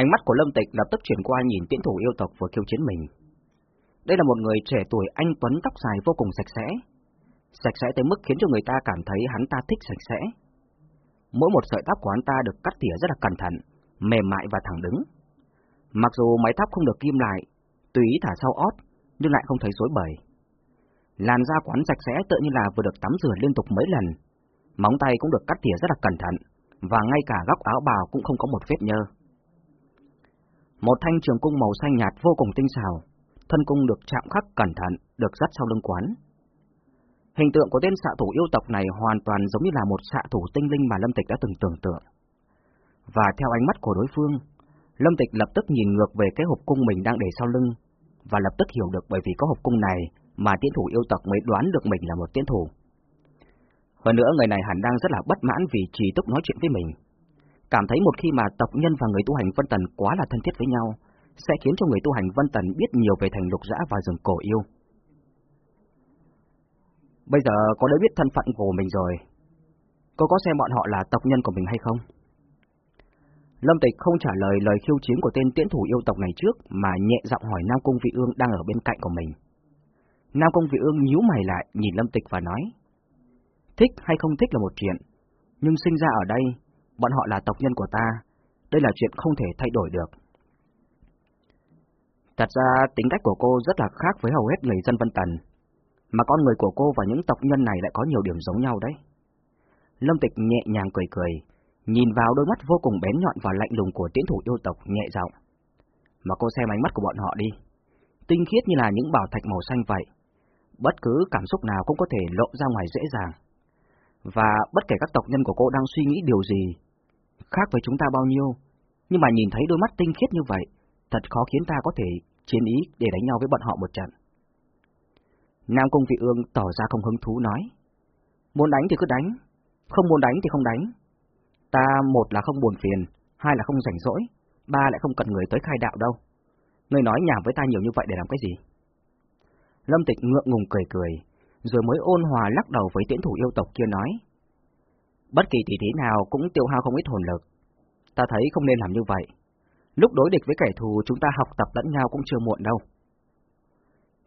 Ánh mắt của Lâm Tịch lập tức chuyển qua nhìn tiễn thủ yêu tộc vừa kêu chiến mình. Đây là một người trẻ tuổi anh Tuấn tóc dài vô cùng sạch sẽ. Sạch sẽ tới mức khiến cho người ta cảm thấy hắn ta thích sạch sẽ. Mỗi một sợi tóc của hắn ta được cắt tỉa rất là cẩn thận, mềm mại và thẳng đứng. Mặc dù mái tóc không được kim lại, tùy ý thả sau ót, nhưng lại không thấy rối bời. Làn da quán sạch sẽ tự như là vừa được tắm rửa liên tục mấy lần. Móng tay cũng được cắt tỉa rất là cẩn thận, và ngay cả góc áo bào cũng không có một vết nhơ. Một thanh trường cung màu xanh nhạt vô cùng tinh xảo, thân cung được chạm khắc cẩn thận, được dắt sau lưng quán. Hình tượng của tên xạ thủ yêu tộc này hoàn toàn giống như là một xạ thủ tinh linh mà Lâm Tịch đã từng tưởng tượng. Và theo ánh mắt của đối phương, Lâm Tịch lập tức nhìn ngược về cái hộp cung mình đang để sau lưng, và lập tức hiểu được bởi vì có hộp cung này mà tiến thủ yêu tộc mới đoán được mình là một tiến thủ. Hơn nữa người này hẳn đang rất là bất mãn vì trì túc nói chuyện với mình. Cảm thấy một khi mà tộc nhân và người tu hành Vân Tần quá là thân thiết với nhau, sẽ khiến cho người tu hành Vân Tần biết nhiều về thành lục dã và rừng cổ yêu. Bây giờ có đã biết thân phận của mình rồi. Cô có xem bọn họ là tộc nhân của mình hay không? Lâm Tịch không trả lời lời khiêu chiến của tên tiễn thủ yêu tộc này trước mà nhẹ giọng hỏi Nam Cung Vị Ương đang ở bên cạnh của mình. Nam Cung Vị Ương nhíu mày lại nhìn Lâm Tịch và nói Thích hay không thích là một chuyện, nhưng sinh ra ở đây, bọn họ là tộc nhân của ta, đây là chuyện không thể thay đổi được. Thật ra tính cách của cô rất là khác với hầu hết người dân Vân Tần, mà con người của cô và những tộc nhân này lại có nhiều điểm giống nhau đấy. Lâm Tịch nhẹ nhàng cười cười, nhìn vào đôi mắt vô cùng bén nhọn và lạnh lùng của tiễn thủ yêu tộc nhẹ giọng. Mà cô xem ánh mắt của bọn họ đi, tinh khiết như là những bảo thạch màu xanh vậy. Bất cứ cảm xúc nào cũng có thể lộ ra ngoài dễ dàng. Và bất kể các tộc nhân của cô đang suy nghĩ điều gì, khác với chúng ta bao nhiêu, nhưng mà nhìn thấy đôi mắt tinh khiết như vậy, thật khó khiến ta có thể chiến ý để đánh nhau với bọn họ một trận. Nam Cung Vị Ương tỏ ra không hứng thú nói, muốn đánh thì cứ đánh, không muốn đánh thì không đánh. Ta một là không buồn phiền, hai là không rảnh rỗi, ba lại không cần người tới khai đạo đâu. Người nói nhảm với ta nhiều như vậy để làm cái gì? Lâm Tịch ngượng ngùng cười cười, rồi mới ôn hòa lắc đầu với tiễn thủ yêu tộc kia nói. Bất kỳ tỷ thí nào cũng tiêu hao không ít hồn lực. Ta thấy không nên làm như vậy. Lúc đối địch với kẻ thù chúng ta học tập lẫn nhau cũng chưa muộn đâu.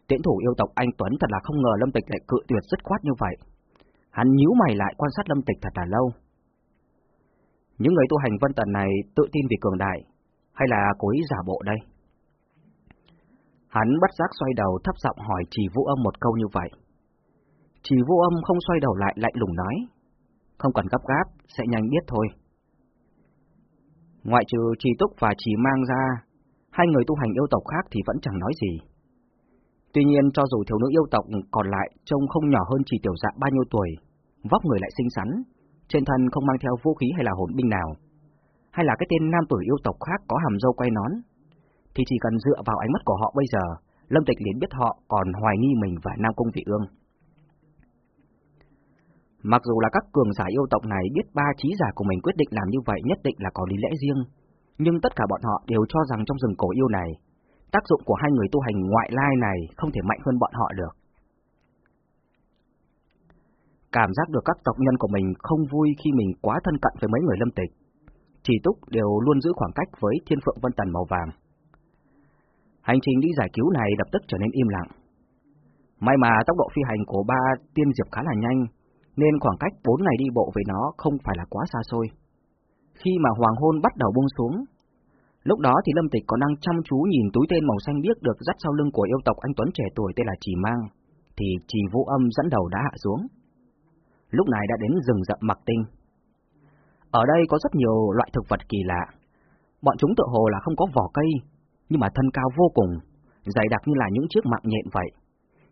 Tiễn thủ yêu tộc anh Tuấn thật là không ngờ Lâm Tịch lại cự tuyệt dứt khoát như vậy. Hắn nhíu mày lại quan sát Lâm Tịch thật là lâu. Những người tu hành vân tần này tự tin vì cường đại, hay là cố ý giả bộ đây? Hắn bắt giác xoay đầu thấp giọng hỏi trì vũ âm một câu như vậy. Trì vũ âm không xoay đầu lại lạnh lùng nói. Không cần gấp gáp, sẽ nhanh biết thôi. Ngoại trừ trì túc và trì mang ra, hai người tu hành yêu tộc khác thì vẫn chẳng nói gì. Tuy nhiên cho dù thiếu nữ yêu tộc còn lại trông không nhỏ hơn trì tiểu dạ bao nhiêu tuổi, vóc người lại xinh xắn, trên thân không mang theo vũ khí hay là hồn binh nào, hay là cái tên nam tử yêu tộc khác có hàm dâu quay nón, thì chỉ cần dựa vào ánh mắt của họ bây giờ, Lâm Tịch liền biết họ còn hoài nghi mình và Nam Cung Vị Ương. Mặc dù là các cường giả yêu tộc này biết ba trí giả của mình quyết định làm như vậy nhất định là có lý lẽ riêng, nhưng tất cả bọn họ đều cho rằng trong rừng cổ yêu này, tác dụng của hai người tu hành ngoại lai này không thể mạnh hơn bọn họ được. Cảm giác được các tộc nhân của mình không vui khi mình quá thân cận với mấy người lâm tịch. Chỉ túc đều luôn giữ khoảng cách với thiên phượng vân tần màu vàng. Hành trình đi giải cứu này lập tức trở nên im lặng. May mà tốc độ phi hành của ba tiên diệp khá là nhanh, nên khoảng cách 4 ngày đi bộ với nó không phải là quá xa xôi. Khi mà hoàng hôn bắt đầu buông xuống, lúc đó thì Lâm Tịch còn đang chăm chú nhìn túi tên màu xanh biếc được dắt sau lưng của yêu tộc anh Tuấn trẻ tuổi tên là Chỉ Mang, thì Chỉ Vũ Âm dẫn đầu đã hạ xuống. Lúc này đã đến rừng rậm mặc tinh. Ở đây có rất nhiều loại thực vật kỳ lạ. Bọn chúng tự hồ là không có vỏ cây, nhưng mà thân cao vô cùng, dày đặc như là những chiếc mạng nhện vậy,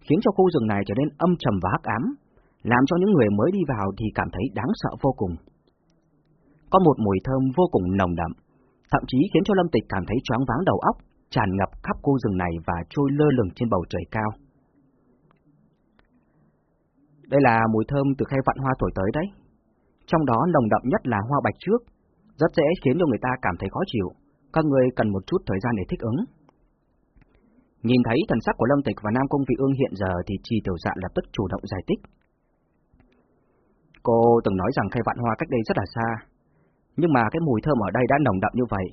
khiến cho khu rừng này trở nên âm trầm và hắc ám, làm cho những người mới đi vào thì cảm thấy đáng sợ vô cùng. Có một mùi thơm vô cùng nồng đậm, thậm chí khiến cho Lâm Tịch cảm thấy choáng váng đầu óc, tràn ngập khắp khu rừng này và trôi lơ lửng trên bầu trời cao. Đây là mùi thơm từ khe vạn hoa thổi tới đấy. Trong đó nồng đậm nhất là hoa bạch trước, rất dễ khiến cho người ta cảm thấy khó chịu. Các người cần một chút thời gian để thích ứng. Nhìn thấy thần sắc của Lâm Tịch và Nam Công Vị Ương hiện giờ thì Trì Tiểu Dạ lập tức chủ động giải thích. Cô từng nói rằng khe vạn hoa cách đây rất là xa, nhưng mà cái mùi thơm ở đây đã nồng đậm như vậy.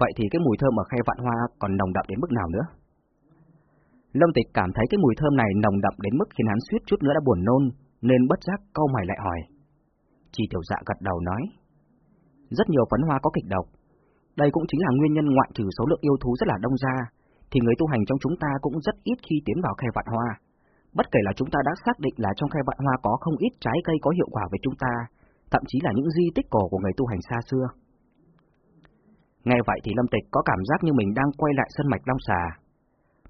Vậy thì cái mùi thơm ở khe vạn hoa còn nồng đậm đến mức nào nữa? Lâm Tịch cảm thấy cái mùi thơm này nồng đậm đến mức khiến hắn suýt chút nữa đã buồn nôn, nên bất giác câu mày lại hỏi. Chỉ tiểu dạ gật đầu nói. Rất nhiều phấn hoa có kịch độc. Đây cũng chính là nguyên nhân ngoại trừ số lượng yêu thú rất là đông ra, thì người tu hành trong chúng ta cũng rất ít khi tiến vào khe vạn hoa. Bất kể là chúng ta đã xác định là trong khe vạn hoa có không ít trái cây có hiệu quả với chúng ta, thậm chí là những di tích cổ của người tu hành xa xưa. Nghe vậy thì Lâm Tịch có cảm giác như mình đang quay lại sân mạch Long Xà.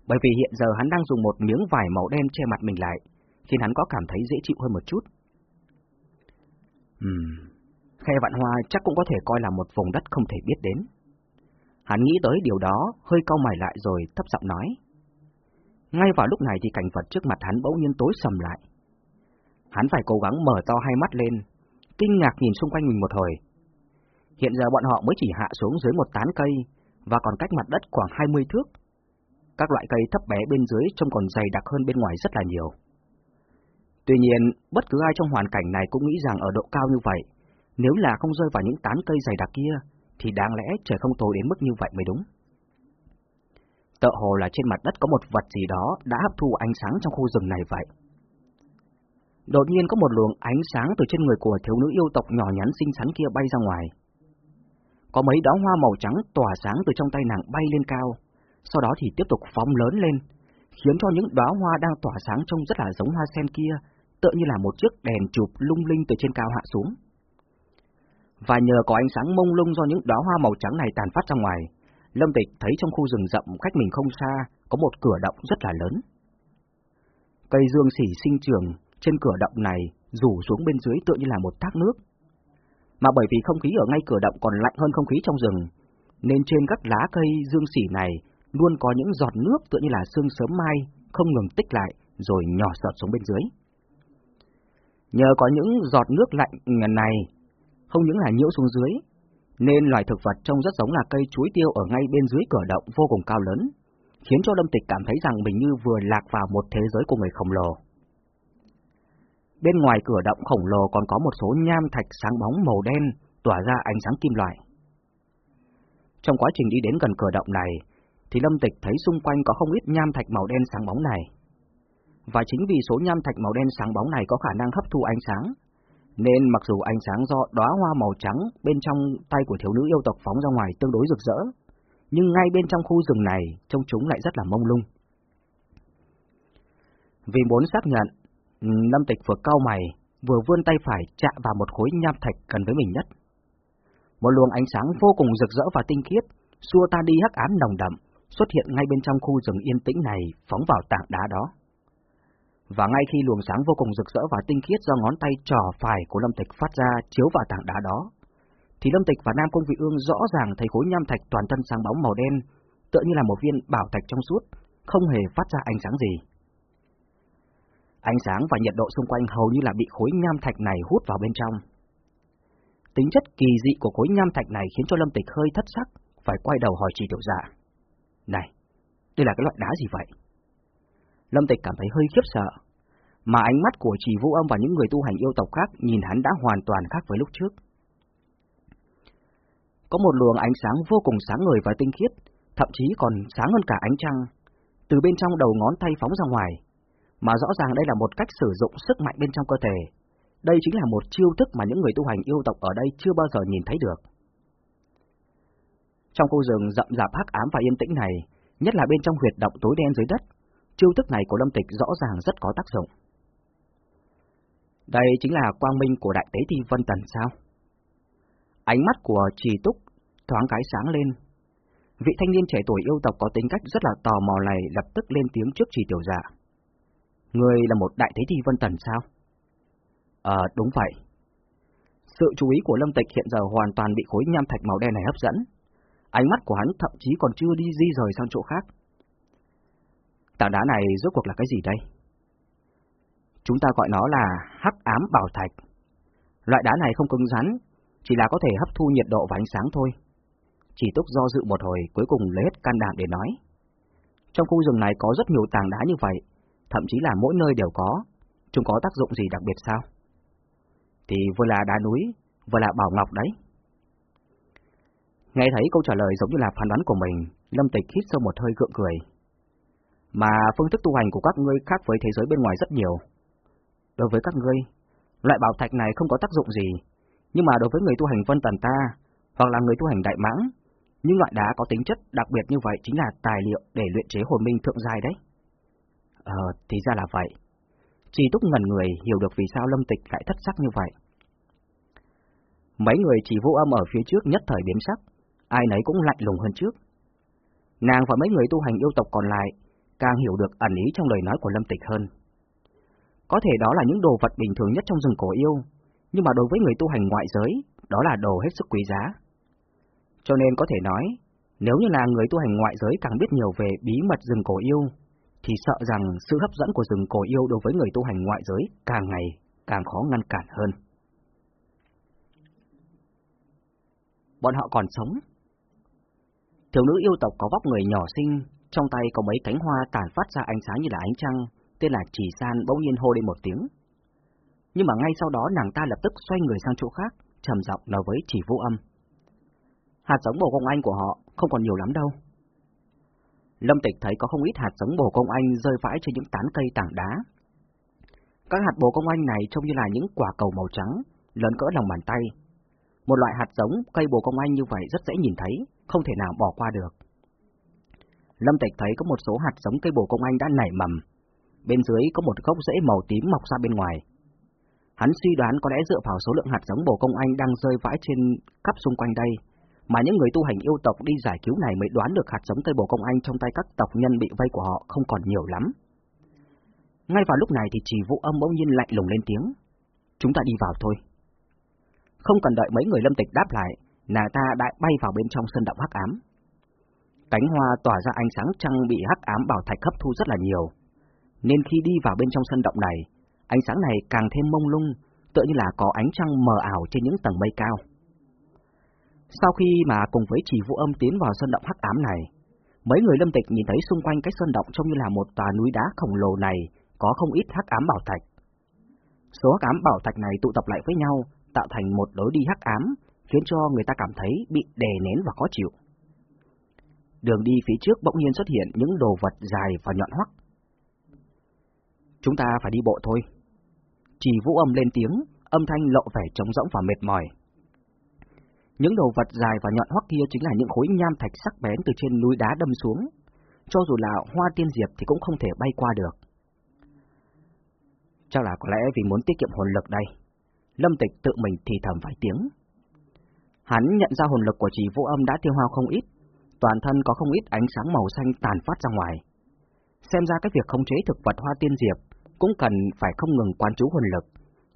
Bởi vì hiện giờ hắn đang dùng một miếng vải màu đen che mặt mình lại, khiến hắn có cảm thấy dễ chịu hơn một chút. Ừm, khe vạn hoa chắc cũng có thể coi là một vùng đất không thể biết đến. Hắn nghĩ tới điều đó, hơi cau mày lại rồi thấp giọng nói. Ngay vào lúc này thì cảnh vật trước mặt hắn bỗng nhiên tối sầm lại. Hắn phải cố gắng mở to hai mắt lên, kinh ngạc nhìn xung quanh mình một hồi. Hiện giờ bọn họ mới chỉ hạ xuống dưới một tán cây và còn cách mặt đất khoảng 20 thước. Các loại cây thấp bé bên dưới trông còn dày đặc hơn bên ngoài rất là nhiều. Tuy nhiên, bất cứ ai trong hoàn cảnh này cũng nghĩ rằng ở độ cao như vậy, nếu là không rơi vào những tán cây dày đặc kia, thì đáng lẽ trời không tối đến mức như vậy mới đúng. Tợ hồ là trên mặt đất có một vật gì đó đã hấp thu ánh sáng trong khu rừng này vậy. Đột nhiên có một luồng ánh sáng từ trên người của thiếu nữ yêu tộc nhỏ nhắn xinh xắn kia bay ra ngoài. Có mấy đóa hoa màu trắng tỏa sáng từ trong tay nàng bay lên cao, sau đó thì tiếp tục phóng lớn lên, khiến cho những đóa hoa đang tỏa sáng trông rất là giống hoa sen kia, tựa như là một chiếc đèn chụp lung linh từ trên cao hạ xuống. Và nhờ có ánh sáng mông lung do những đóa hoa màu trắng này tàn phát ra ngoài, Lâm Tịch thấy trong khu rừng rậm cách mình không xa có một cửa động rất là lớn. Cây dương sỉ sinh trưởng trên cửa động này rủ xuống bên dưới tựa như là một thác nước. Mà bởi vì không khí ở ngay cửa động còn lạnh hơn không khí trong rừng, nên trên các lá cây dương sỉ này luôn có những giọt nước tựa như là sương sớm mai không ngừng tích lại rồi nhỏ giọt xuống bên dưới. Nhờ có những giọt nước lạnh này, không những là nhiễu xuống dưới, nên loài thực vật trông rất giống là cây chuối tiêu ở ngay bên dưới cửa động vô cùng cao lớn, khiến cho Lâm Tịch cảm thấy rằng mình như vừa lạc vào một thế giới của người khổng lồ. Bên ngoài cửa động khổng lồ còn có một số nham thạch sáng bóng màu đen tỏa ra ánh sáng kim loại. Trong quá trình đi đến gần cửa động này, thì Lâm Tịch thấy xung quanh có không ít nham thạch màu đen sáng bóng này. Và chính vì số nham thạch màu đen sáng bóng này có khả năng hấp thu ánh sáng, nên mặc dù ánh sáng do đóa hoa màu trắng bên trong tay của thiếu nữ yêu tộc phóng ra ngoài tương đối rực rỡ, nhưng ngay bên trong khu rừng này trông chúng lại rất là mông lung. Vì muốn xác nhận, Lâm Tịch vừa cau mày, vừa vươn tay phải chạm vào một khối nham thạch gần với mình nhất. Một luồng ánh sáng vô cùng rực rỡ và tinh khiết, xua ta đi hắc ám nồng đậm, xuất hiện ngay bên trong khu rừng yên tĩnh này, phóng vào tảng đá đó. Và ngay khi luồng sáng vô cùng rực rỡ và tinh khiết do ngón tay trỏ phải của Lâm Tịch phát ra chiếu vào tảng đá đó, thì Lâm Tịch và Nam Công Vị Ương rõ ràng thấy khối nham thạch toàn thân sáng bóng màu đen, tựa như là một viên bảo thạch trong suốt, không hề phát ra ánh sáng gì. Ánh sáng và nhiệt độ xung quanh hầu như là bị khối nham thạch này hút vào bên trong. Tính chất kỳ dị của khối nham thạch này khiến cho Lâm Tịch hơi thất sắc, phải quay đầu hỏi trì tiểu dạ. Này, đây là cái loại đá gì vậy? Lâm Tịch cảm thấy hơi khiếp sợ, mà ánh mắt của chỉ vũ âm và những người tu hành yêu tộc khác nhìn hắn đã hoàn toàn khác với lúc trước. Có một luồng ánh sáng vô cùng sáng ngời và tinh khiết, thậm chí còn sáng hơn cả ánh trăng, từ bên trong đầu ngón tay phóng ra ngoài, mà rõ ràng đây là một cách sử dụng sức mạnh bên trong cơ thể. Đây chính là một chiêu thức mà những người tu hành yêu tộc ở đây chưa bao giờ nhìn thấy được. Trong khu rừng rậm rạp hắc ám và yên tĩnh này, nhất là bên trong huyệt động tối đen dưới đất, chiêu thức này của Lâm Tịch rõ ràng rất có tác dụng. Đây chính là quang minh của Đại Tế Thi Vân Tần sao? Ánh mắt của Trì Túc thoáng cái sáng lên. Vị thanh niên trẻ tuổi yêu tộc có tính cách rất là tò mò này lập tức lên tiếng trước Trì Tiểu Dạ. Người là một Đại Tế Thi Vân Tần sao? Ờ, đúng vậy. Sự chú ý của Lâm Tịch hiện giờ hoàn toàn bị khối nham thạch màu đen này hấp dẫn. Ánh mắt của hắn thậm chí còn chưa đi di rời sang chỗ khác. Tảng đá này rốt cuộc là cái gì đây? Chúng ta gọi nó là hắc ám bảo thạch. Loại đá này không cứng rắn, chỉ là có thể hấp thu nhiệt độ và ánh sáng thôi. Chỉ túc do dự một hồi, cuối cùng lấy hết can đảm để nói. Trong khu rừng này có rất nhiều tảng đá như vậy, thậm chí là mỗi nơi đều có. Chúng có tác dụng gì đặc biệt sao? Thì vừa là đá núi, vừa là bảo ngọc đấy. Nghe thấy câu trả lời giống như là phán đoán của mình, Lâm Tịch hít sâu một hơi gượng cười. Mà phương thức tu hành của các ngươi khác với thế giới bên ngoài rất nhiều. Đối với các ngươi, loại bảo thạch này không có tác dụng gì, nhưng mà đối với người tu hành vân tần ta, hoặc là người tu hành đại mãng, những loại đá có tính chất đặc biệt như vậy chính là tài liệu để luyện chế hồn minh thượng giai đấy. Ờ, thì ra là vậy. Chỉ túc ngần người hiểu được vì sao lâm tịch lại thất sắc như vậy. Mấy người chỉ vô âm ở phía trước nhất thời biến sắc, ai nấy cũng lạnh lùng hơn trước. Nàng và mấy người tu hành yêu tộc còn lại càng hiểu được ẩn ý trong lời nói của Lâm Tịch hơn. Có thể đó là những đồ vật bình thường nhất trong rừng cổ yêu, nhưng mà đối với người tu hành ngoại giới, đó là đồ hết sức quý giá. Cho nên có thể nói, nếu như là người tu hành ngoại giới càng biết nhiều về bí mật rừng cổ yêu, thì sợ rằng sự hấp dẫn của rừng cổ yêu đối với người tu hành ngoại giới càng ngày càng khó ngăn cản hơn. Bọn họ còn sống. Thiếu nữ yêu tộc có vóc người nhỏ xinh, trong tay có mấy cánh hoa tản phát ra ánh sáng như là ánh trăng, tên là Chỉ San bỗng nhiên hô lên một tiếng. Nhưng mà ngay sau đó nàng ta lập tức xoay người sang chỗ khác, trầm giọng nói với Chỉ Vũ Âm. Hạt giống bồ công anh của họ không còn nhiều lắm đâu. Lâm Tịch thấy có không ít hạt giống bồ công anh rơi vãi trên những tán cây tảng đá. Các hạt bồ công anh này trông như là những quả cầu màu trắng, lớn cỡ lòng bàn tay. Một loại hạt giống cây bồ công anh như vậy rất dễ nhìn thấy, không thể nào bỏ qua được. Lâm Tịch thấy có một số hạt giống cây bồ công anh đã nảy mầm. Bên dưới có một gốc rễ màu tím mọc ra bên ngoài. Hắn suy đoán có lẽ dựa vào số lượng hạt giống bồ công anh đang rơi vãi trên khắp xung quanh đây, mà những người tu hành yêu tộc đi giải cứu này mới đoán được hạt giống cây bồ công anh trong tay các tộc nhân bị vây của họ không còn nhiều lắm. Ngay vào lúc này thì chỉ vũ âm bỗng nhiên lạnh lùng lên tiếng. Chúng ta đi vào thôi. Không cần đợi mấy người lâm tịch đáp lại, nàng ta đã bay vào bên trong sân động hắc ám. Cánh hoa tỏa ra ánh sáng trăng bị hắc ám bảo thạch hấp thu rất là nhiều, nên khi đi vào bên trong sân động này, ánh sáng này càng thêm mông lung, tựa như là có ánh trăng mờ ảo trên những tầng mây cao. Sau khi mà cùng với chỉ vũ âm tiến vào sân động hắc ám này, mấy người lâm tịch nhìn thấy xung quanh cái sân động trông như là một tòa núi đá khổng lồ này có không ít hắc ám bảo thạch. Số hắc ám bảo thạch này tụ tập lại với nhau, tạo thành một lối đi hắc ám, khiến cho người ta cảm thấy bị đè nén và khó chịu. Đường đi phía trước bỗng nhiên xuất hiện những đồ vật dài và nhọn hoắt. Chúng ta phải đi bộ thôi. Chỉ vũ âm lên tiếng, âm thanh lộ vẻ trống rỗng và mệt mỏi. Những đồ vật dài và nhọn hoắt kia chính là những khối nham thạch sắc bén từ trên núi đá đâm xuống. Cho dù là hoa tiên diệp thì cũng không thể bay qua được. Chắc là có lẽ vì muốn tiết kiệm hồn lực đây. Lâm Tịch tự mình thì thầm vài tiếng. Hắn nhận ra hồn lực của chỉ vũ âm đã tiêu hao không ít, toàn thân có không ít ánh sáng màu xanh tàn phát ra ngoài. Xem ra cái việc khống chế thực vật hoa tiên diệp cũng cần phải không ngừng quan chú hồn lực,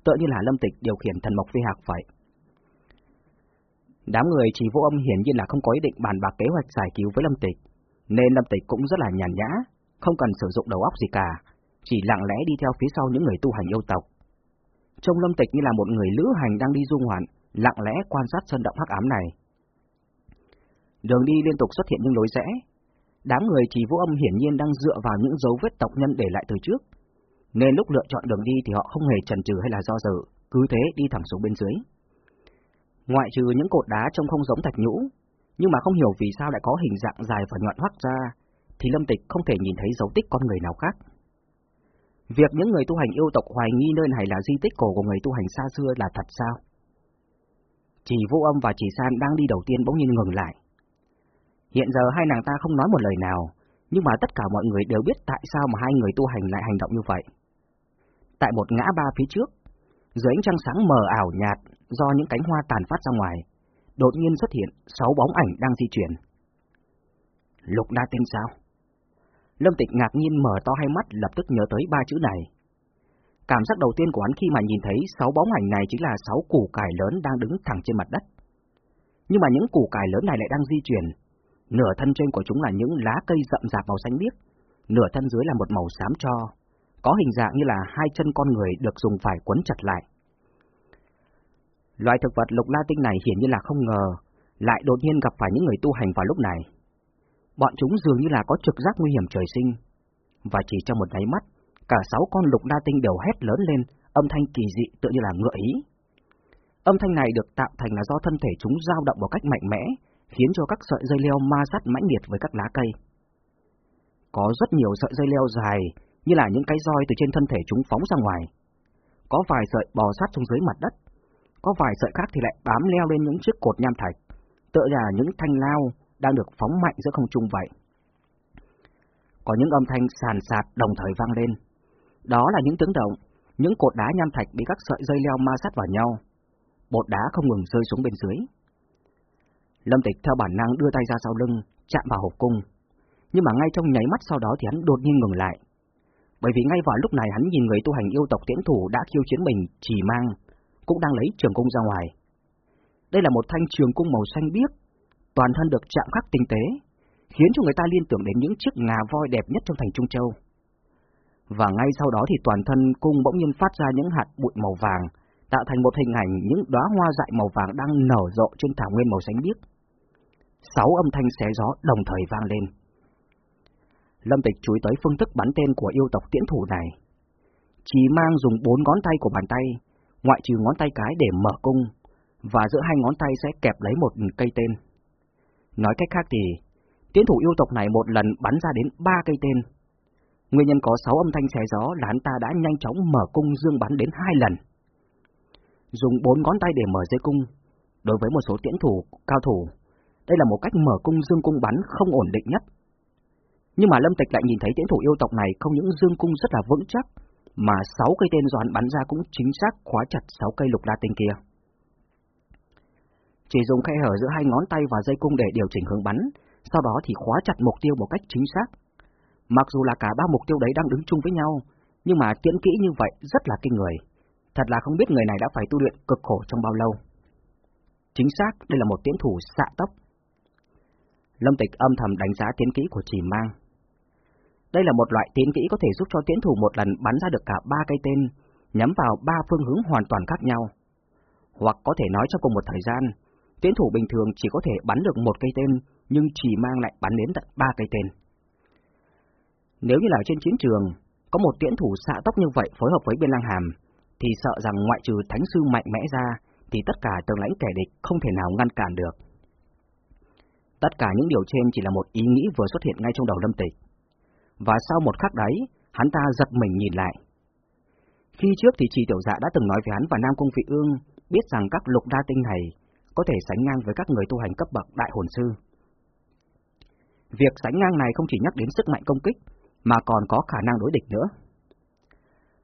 tựa như là Lâm Tịch điều khiển thần mộc phi hạc vậy. Đám người chỉ vô âm hiển nhiên là không có ý định bàn bạc kế hoạch giải cứu với Lâm Tịch, nên Lâm Tịch cũng rất là nhàn nhã, không cần sử dụng đầu óc gì cả, chỉ lặng lẽ đi theo phía sau những người tu hành yêu tộc. Trông Lâm Tịch như là một người lữ hành đang đi du ngoạn, lặng lẽ quan sát sân động hắc ám này. Đường đi liên tục xuất hiện những lối rẽ. Đám người chỉ vũ âm hiển nhiên đang dựa vào những dấu vết tộc nhân để lại từ trước, nên lúc lựa chọn đường đi thì họ không hề chần chừ hay là do dự, cứ thế đi thẳng xuống bên dưới. Ngoại trừ những cột đá trông không giống thạch nhũ, nhưng mà không hiểu vì sao lại có hình dạng dài và nhọn hoắt ra, thì Lâm Tịch không thể nhìn thấy dấu tích con người nào khác. Việc những người tu hành yêu tộc hoài nghi nơi này là di tích cổ của người tu hành xa xưa là thật sao? Chỉ Vũ Âm và Chỉ San đang đi đầu tiên bỗng nhiên ngừng lại. Hiện giờ hai nàng ta không nói một lời nào, nhưng mà tất cả mọi người đều biết tại sao mà hai người tu hành lại hành động như vậy. Tại một ngã ba phía trước, dưới ánh trăng sáng mờ ảo nhạt do những cánh hoa tàn phát ra ngoài, đột nhiên xuất hiện sáu bóng ảnh đang di chuyển. Lục đa tinh sao? Lâm Tịch ngạc nhiên mở to hai mắt lập tức nhớ tới ba chữ này. Cảm giác đầu tiên của hắn khi mà nhìn thấy sáu bóng ảnh này chính là sáu củ cải lớn đang đứng thẳng trên mặt đất. Nhưng mà những củ cải lớn này lại đang di chuyển. Nửa thân trên của chúng là những lá cây rậm rạp màu xanh biếc, nửa thân dưới là một màu xám cho, có hình dạng như là hai chân con người được dùng vải quấn chặt lại. Loài thực vật lục la tinh này hiển nhiên là không ngờ, lại đột nhiên gặp phải những người tu hành vào lúc này. Bọn chúng dường như là có trực giác nguy hiểm trời sinh, và chỉ trong một nháy mắt, cả sáu con lục la tinh đều hét lớn lên, âm thanh kỳ dị tựa như là ngựa ý. Âm thanh này được tạo thành là do thân thể chúng dao động một cách mạnh mẽ, khiến cho các sợi dây leo ma sát mãnh liệt với các lá cây. Có rất nhiều sợi dây leo dài, như là những cái roi từ trên thân thể chúng phóng ra ngoài. Có vài sợi bò sát xuống dưới mặt đất, có vài sợi khác thì lại bám leo lên những chiếc cột nham thạch, tựa là những thanh lao đang được phóng mạnh giữa không trung vậy. Có những âm thanh sàn sạt đồng thời vang lên. Đó là những tiếng động, những cột đá nham thạch bị các sợi dây leo ma sát vào nhau. Bột đá không ngừng rơi xuống bên dưới. Lâm Tịch theo bản năng đưa tay ra sau lưng, chạm vào hộp cung. Nhưng mà ngay trong nháy mắt sau đó thì hắn đột nhiên ngừng lại. Bởi vì ngay vào lúc này hắn nhìn người tu hành yêu tộc tiễn thủ đã khiêu chiến mình chỉ mang, cũng đang lấy trường cung ra ngoài. Đây là một thanh trường cung màu xanh biếc, toàn thân được chạm khắc tinh tế, khiến cho người ta liên tưởng đến những chiếc ngà voi đẹp nhất trong thành Trung Châu. Và ngay sau đó thì toàn thân cung bỗng nhiên phát ra những hạt bụi màu vàng, tạo thành một hình ảnh những đóa hoa dại màu vàng đang nở rộ trên thảo nguyên màu xanh biếc. Sáu âm thanh xé gió đồng thời vang lên. Lâm Tịch chú ý tới phương thức bắn tên của yêu tộc tiễn thủ này. Chỉ mang dùng bốn ngón tay của bàn tay, ngoại trừ ngón tay cái để mở cung, và giữa hai ngón tay sẽ kẹp lấy một cây tên. Nói cách khác thì, tiến thủ yêu tộc này một lần bắn ra đến ba cây tên. Nguyên nhân có sáu âm thanh xé gió là hắn ta đã nhanh chóng mở cung dương bắn đến hai lần. Dùng bốn ngón tay để mở dây cung, đối với một số tiễn thủ, cao thủ, đây là một cách mở cung dương cung bắn không ổn định nhất. Nhưng mà Lâm Tịch lại nhìn thấy tiễn thủ yêu tộc này không những dương cung rất là vững chắc, mà sáu cây tên do hắn bắn ra cũng chính xác khóa chặt sáu cây lục la tinh kia. Chỉ dùng khe hở giữa hai ngón tay và dây cung để điều chỉnh hướng bắn, sau đó thì khóa chặt mục tiêu một cách chính xác. Mặc dù là cả ba mục tiêu đấy đang đứng chung với nhau, nhưng mà tiễn kỹ như vậy rất là kinh người. Thật là không biết người này đã phải tu luyện cực khổ trong bao lâu. Chính xác, đây là một tiễn thủ xạ tốc. Lâm Tịch âm thầm đánh giá tiến kỹ của chỉ mang. Đây là một loại tiến kỹ có thể giúp cho tiến thủ một lần bắn ra được cả ba cây tên, nhắm vào ba phương hướng hoàn toàn khác nhau. Hoặc có thể nói trong cùng một thời gian, tiến thủ bình thường chỉ có thể bắn được một cây tên, nhưng chỉ mang lại bắn đến tận ba cây tên. Nếu như là trên chiến trường, có một tiễn thủ xạ tốc như vậy phối hợp với bên lang hàm, thì sợ rằng ngoại trừ thánh sư mạnh mẽ ra, thì tất cả tường lãnh kẻ địch không thể nào ngăn cản được. Tất cả những điều trên chỉ là một ý nghĩ vừa xuất hiện ngay trong đầu Lâm Tịch. Và sau một khắc đấy, hắn ta giật mình nhìn lại. Khi trước thì Trì Tiểu Dạ đã từng nói với hắn và Nam Cung Vị Ương biết rằng các lục đa tinh này có thể sánh ngang với các người tu hành cấp bậc đại hồn sư. Việc sánh ngang này không chỉ nhắc đến sức mạnh công kích, mà còn có khả năng đối địch nữa.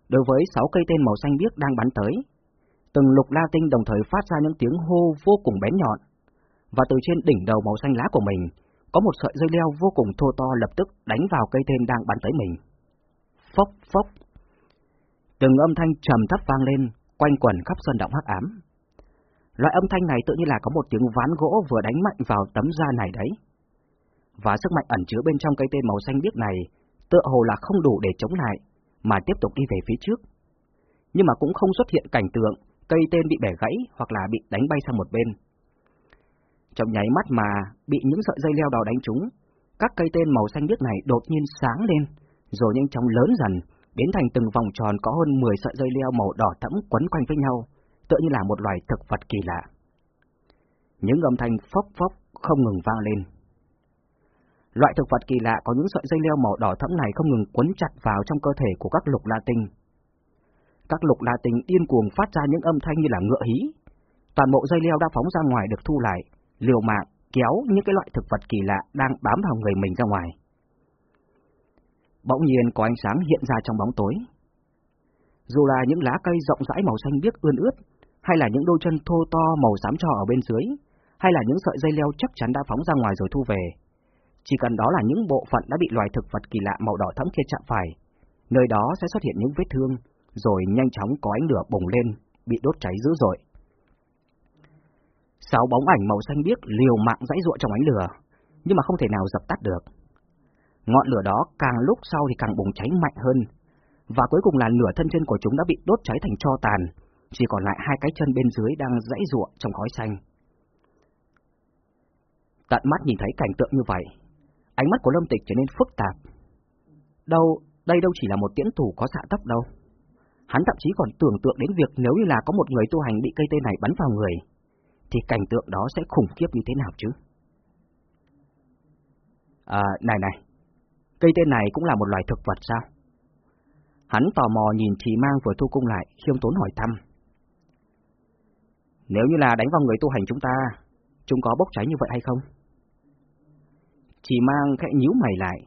Đối với sáu cây tên màu xanh biếc đang bắn tới, từng lục la tinh đồng thời phát ra những tiếng hô vô cùng bén nhọn, và từ trên đỉnh đầu màu xanh lá của mình, có một sợi dây leo vô cùng thô to lập tức đánh vào cây tên đang bắn tới mình. Phốc phốc. Từng âm thanh trầm thấp vang lên, quanh quẩn khắp sơn động hắc ám. Loại âm thanh này tự như là có một tiếng ván gỗ vừa đánh mạnh vào tấm da này đấy. Và sức mạnh ẩn chứa bên trong cây tên màu xanh biếc này tựa hồ là không đủ để chống lại, mà tiếp tục đi về phía trước. Nhưng mà cũng không xuất hiện cảnh tượng cây tên bị bẻ gãy hoặc là bị đánh bay sang một bên. Trong nháy mắt mà bị những sợi dây leo đỏ đánh trúng, các cây tên màu xanh biếc này đột nhiên sáng lên, rồi nhanh chóng lớn dần, biến thành từng vòng tròn có hơn 10 sợi dây leo màu đỏ thẫm quấn quanh với nhau, tựa như là một loài thực vật kỳ lạ. Những âm thanh phốc phốc không ngừng vang lên. Loại thực vật kỳ lạ có những sợi dây leo màu đỏ thẫm này không ngừng quấn chặt vào trong cơ thể của các lục la tinh. Các lục la tinh điên cuồng phát ra những âm thanh như là ngựa hí. Toàn bộ dây leo đã phóng ra ngoài được thu lại, liều mạng kéo những cái loại thực vật kỳ lạ đang bám vào người mình ra ngoài. Bỗng nhiên có ánh sáng hiện ra trong bóng tối. Dù là những lá cây rộng rãi màu xanh biếc ươn ướt, hay là những đôi chân thô to màu xám trò ở bên dưới, hay là những sợi dây leo chắc chắn đã phóng ra ngoài rồi thu về. Chỉ cần đó là những bộ phận đã bị loài thực vật kỳ lạ màu đỏ thẫm kia chạm phải, nơi đó sẽ xuất hiện những vết thương, rồi nhanh chóng có ánh lửa bùng lên, bị đốt cháy dữ dội. Sáu bóng ảnh màu xanh biếc liều mạng dãy ruộng trong ánh lửa, nhưng mà không thể nào dập tắt được. Ngọn lửa đó càng lúc sau thì càng bùng cháy mạnh hơn, và cuối cùng là nửa thân chân của chúng đã bị đốt cháy thành tro tàn, chỉ còn lại hai cái chân bên dưới đang dãy ruộng trong khói xanh. Tận mắt nhìn thấy cảnh tượng như vậy, ánh mắt của Lâm Tịch trở nên phức tạp. Đâu, đây đâu chỉ là một tiễn thủ có dạ xạ tốc đâu. Hắn thậm chí còn tưởng tượng đến việc nếu như là có một người tu hành bị cây tên này bắn vào người, thì cảnh tượng đó sẽ khủng khiếp như thế nào chứ? À, này này, cây tên này cũng là một loài thực vật sao? Hắn tò mò nhìn chị mang vừa thu cung lại, khiêm tốn hỏi thăm. Nếu như là đánh vào người tu hành chúng ta, chúng có bốc cháy như vậy hay không? Chị mang khẽ nhíu mày lại,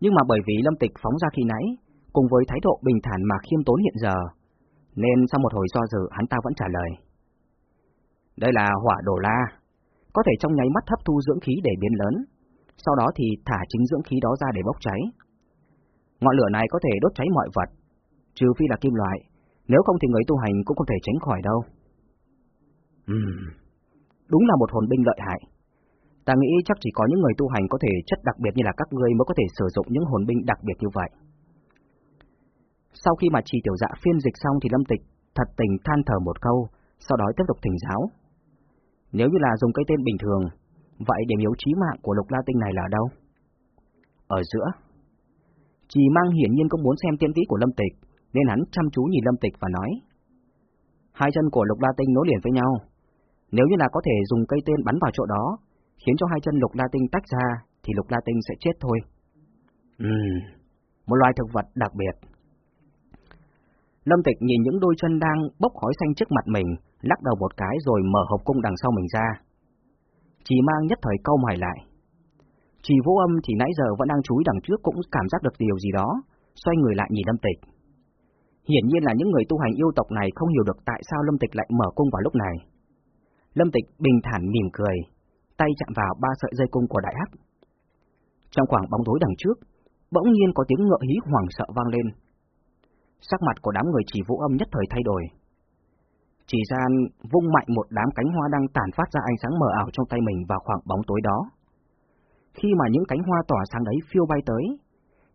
nhưng mà bởi vì lâm tịch phóng ra khi nãy, cùng với thái độ bình thản mà khiêm tốn hiện giờ, nên sau một hồi do dự hắn ta vẫn trả lời. Đây là hỏa đổ la, có thể trong nháy mắt hấp thu dưỡng khí để biến lớn, sau đó thì thả chính dưỡng khí đó ra để bốc cháy. Ngọn lửa này có thể đốt cháy mọi vật, trừ phi là kim loại, nếu không thì người tu hành cũng không thể tránh khỏi đâu. Ừm, đúng là một hồn binh lợi hại. Ta nghĩ chắc chỉ có những người tu hành có thể chất đặc biệt như là các ngươi mới có thể sử dụng những hồn binh đặc biệt như vậy. Sau khi mà trì tiểu dạ phiên dịch xong thì Lâm Tịch thật tình than thở một câu, sau đó tiếp tục thỉnh giáo. Nếu như là dùng cây tên bình thường, vậy điểm yếu chí mạng của lục la tinh này là đâu? Ở giữa. Chỉ mang hiển nhiên cũng muốn xem tiên tí của Lâm Tịch, nên hắn chăm chú nhìn Lâm Tịch và nói. Hai chân của lục la tinh nối liền với nhau. Nếu như là có thể dùng cây tên bắn vào chỗ đó, khiến cho hai chân lục la tinh tách ra, thì lục la tinh sẽ chết thôi. Ừm, một loài thực vật đặc biệt. Lâm Tịch nhìn những đôi chân đang bốc khói xanh trước mặt mình, lắc đầu một cái rồi mở hộp cung đằng sau mình ra. Chỉ mang nhất thời câu mày lại. Chỉ vô âm thì nãy giờ vẫn đang chúi đằng trước cũng cảm giác được điều gì đó, xoay người lại nhìn Lâm Tịch. Hiển nhiên là những người tu hành yêu tộc này không hiểu được tại sao Lâm Tịch lại mở cung vào lúc này. Lâm Tịch bình thản mỉm cười, tay chạm vào ba sợi dây cung của đại hắc. Trong khoảng bóng tối đằng trước, bỗng nhiên có tiếng ngựa hí hoảng sợ vang lên. Sắc mặt của đám người chỉ vũ âm nhất thời thay đổi. Chỉ gian vung mạnh một đám cánh hoa đang tản phát ra ánh sáng mờ ảo trong tay mình vào khoảng bóng tối đó. Khi mà những cánh hoa tỏa sáng đấy phiêu bay tới,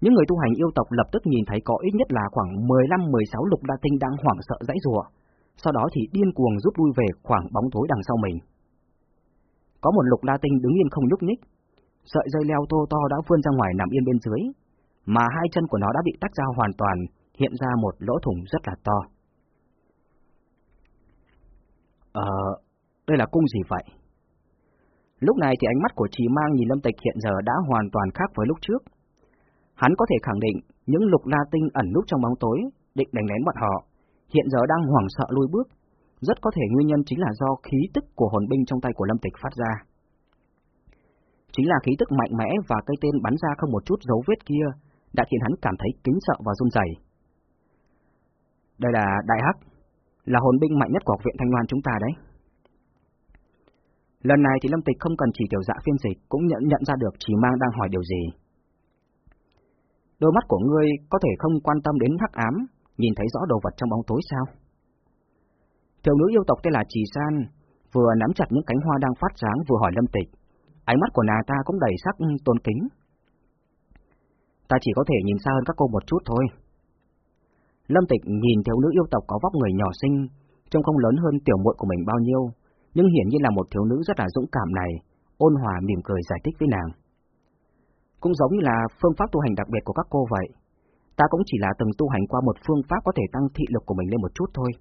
những người tu hành yêu tộc lập tức nhìn thấy có ít nhất là khoảng 15-16 lục đa tinh đang hoảng sợ dãy rùa, sau đó thì điên cuồng rút lui về khoảng bóng tối đằng sau mình. Có một lục đa tinh đứng yên không nhúc nhích, sợi dây leo to to đã vươn ra ngoài nằm yên bên dưới, mà hai chân của nó đã bị tách ra hoàn toàn, hiện ra một lỗ thủng rất là to. Ờ, đây là cung gì vậy? Lúc này thì ánh mắt của Trì Mang nhìn Lâm Tịch hiện giờ đã hoàn toàn khác với lúc trước. Hắn có thể khẳng định những lục la tinh ẩn núp trong bóng tối, định đánh lén bọn họ, hiện giờ đang hoảng sợ lui bước. Rất có thể nguyên nhân chính là do khí tức của hồn binh trong tay của Lâm Tịch phát ra. Chính là khí tức mạnh mẽ và cây tên bắn ra không một chút dấu vết kia đã khiến hắn cảm thấy kính sợ và run rẩy. Đây là Đại Hắc, là hồn binh mạnh nhất của học viện Thanh Loan chúng ta đấy. Lần này thì Lâm Tịch không cần chỉ tiểu dạ phiên dịch cũng nhận nhận ra được chỉ mang đang hỏi điều gì. Đôi mắt của ngươi có thể không quan tâm đến hắc ám, nhìn thấy rõ đồ vật trong bóng tối sao? Thiếu nữ yêu tộc tên là Trì San, vừa nắm chặt những cánh hoa đang phát sáng vừa hỏi Lâm Tịch. Ánh mắt của nàng ta cũng đầy sắc tôn kính. Ta chỉ có thể nhìn xa hơn các cô một chút thôi. Lâm Tịch nhìn thiếu nữ yêu tộc có vóc người nhỏ xinh, trông không lớn hơn tiểu muội của mình bao nhiêu, nhưng hiển nhiên là một thiếu nữ rất là dũng cảm này, ôn hòa mỉm cười giải thích với nàng. Cũng giống như là phương pháp tu hành đặc biệt của các cô vậy, ta cũng chỉ là từng tu hành qua một phương pháp có thể tăng thị lực của mình lên một chút thôi.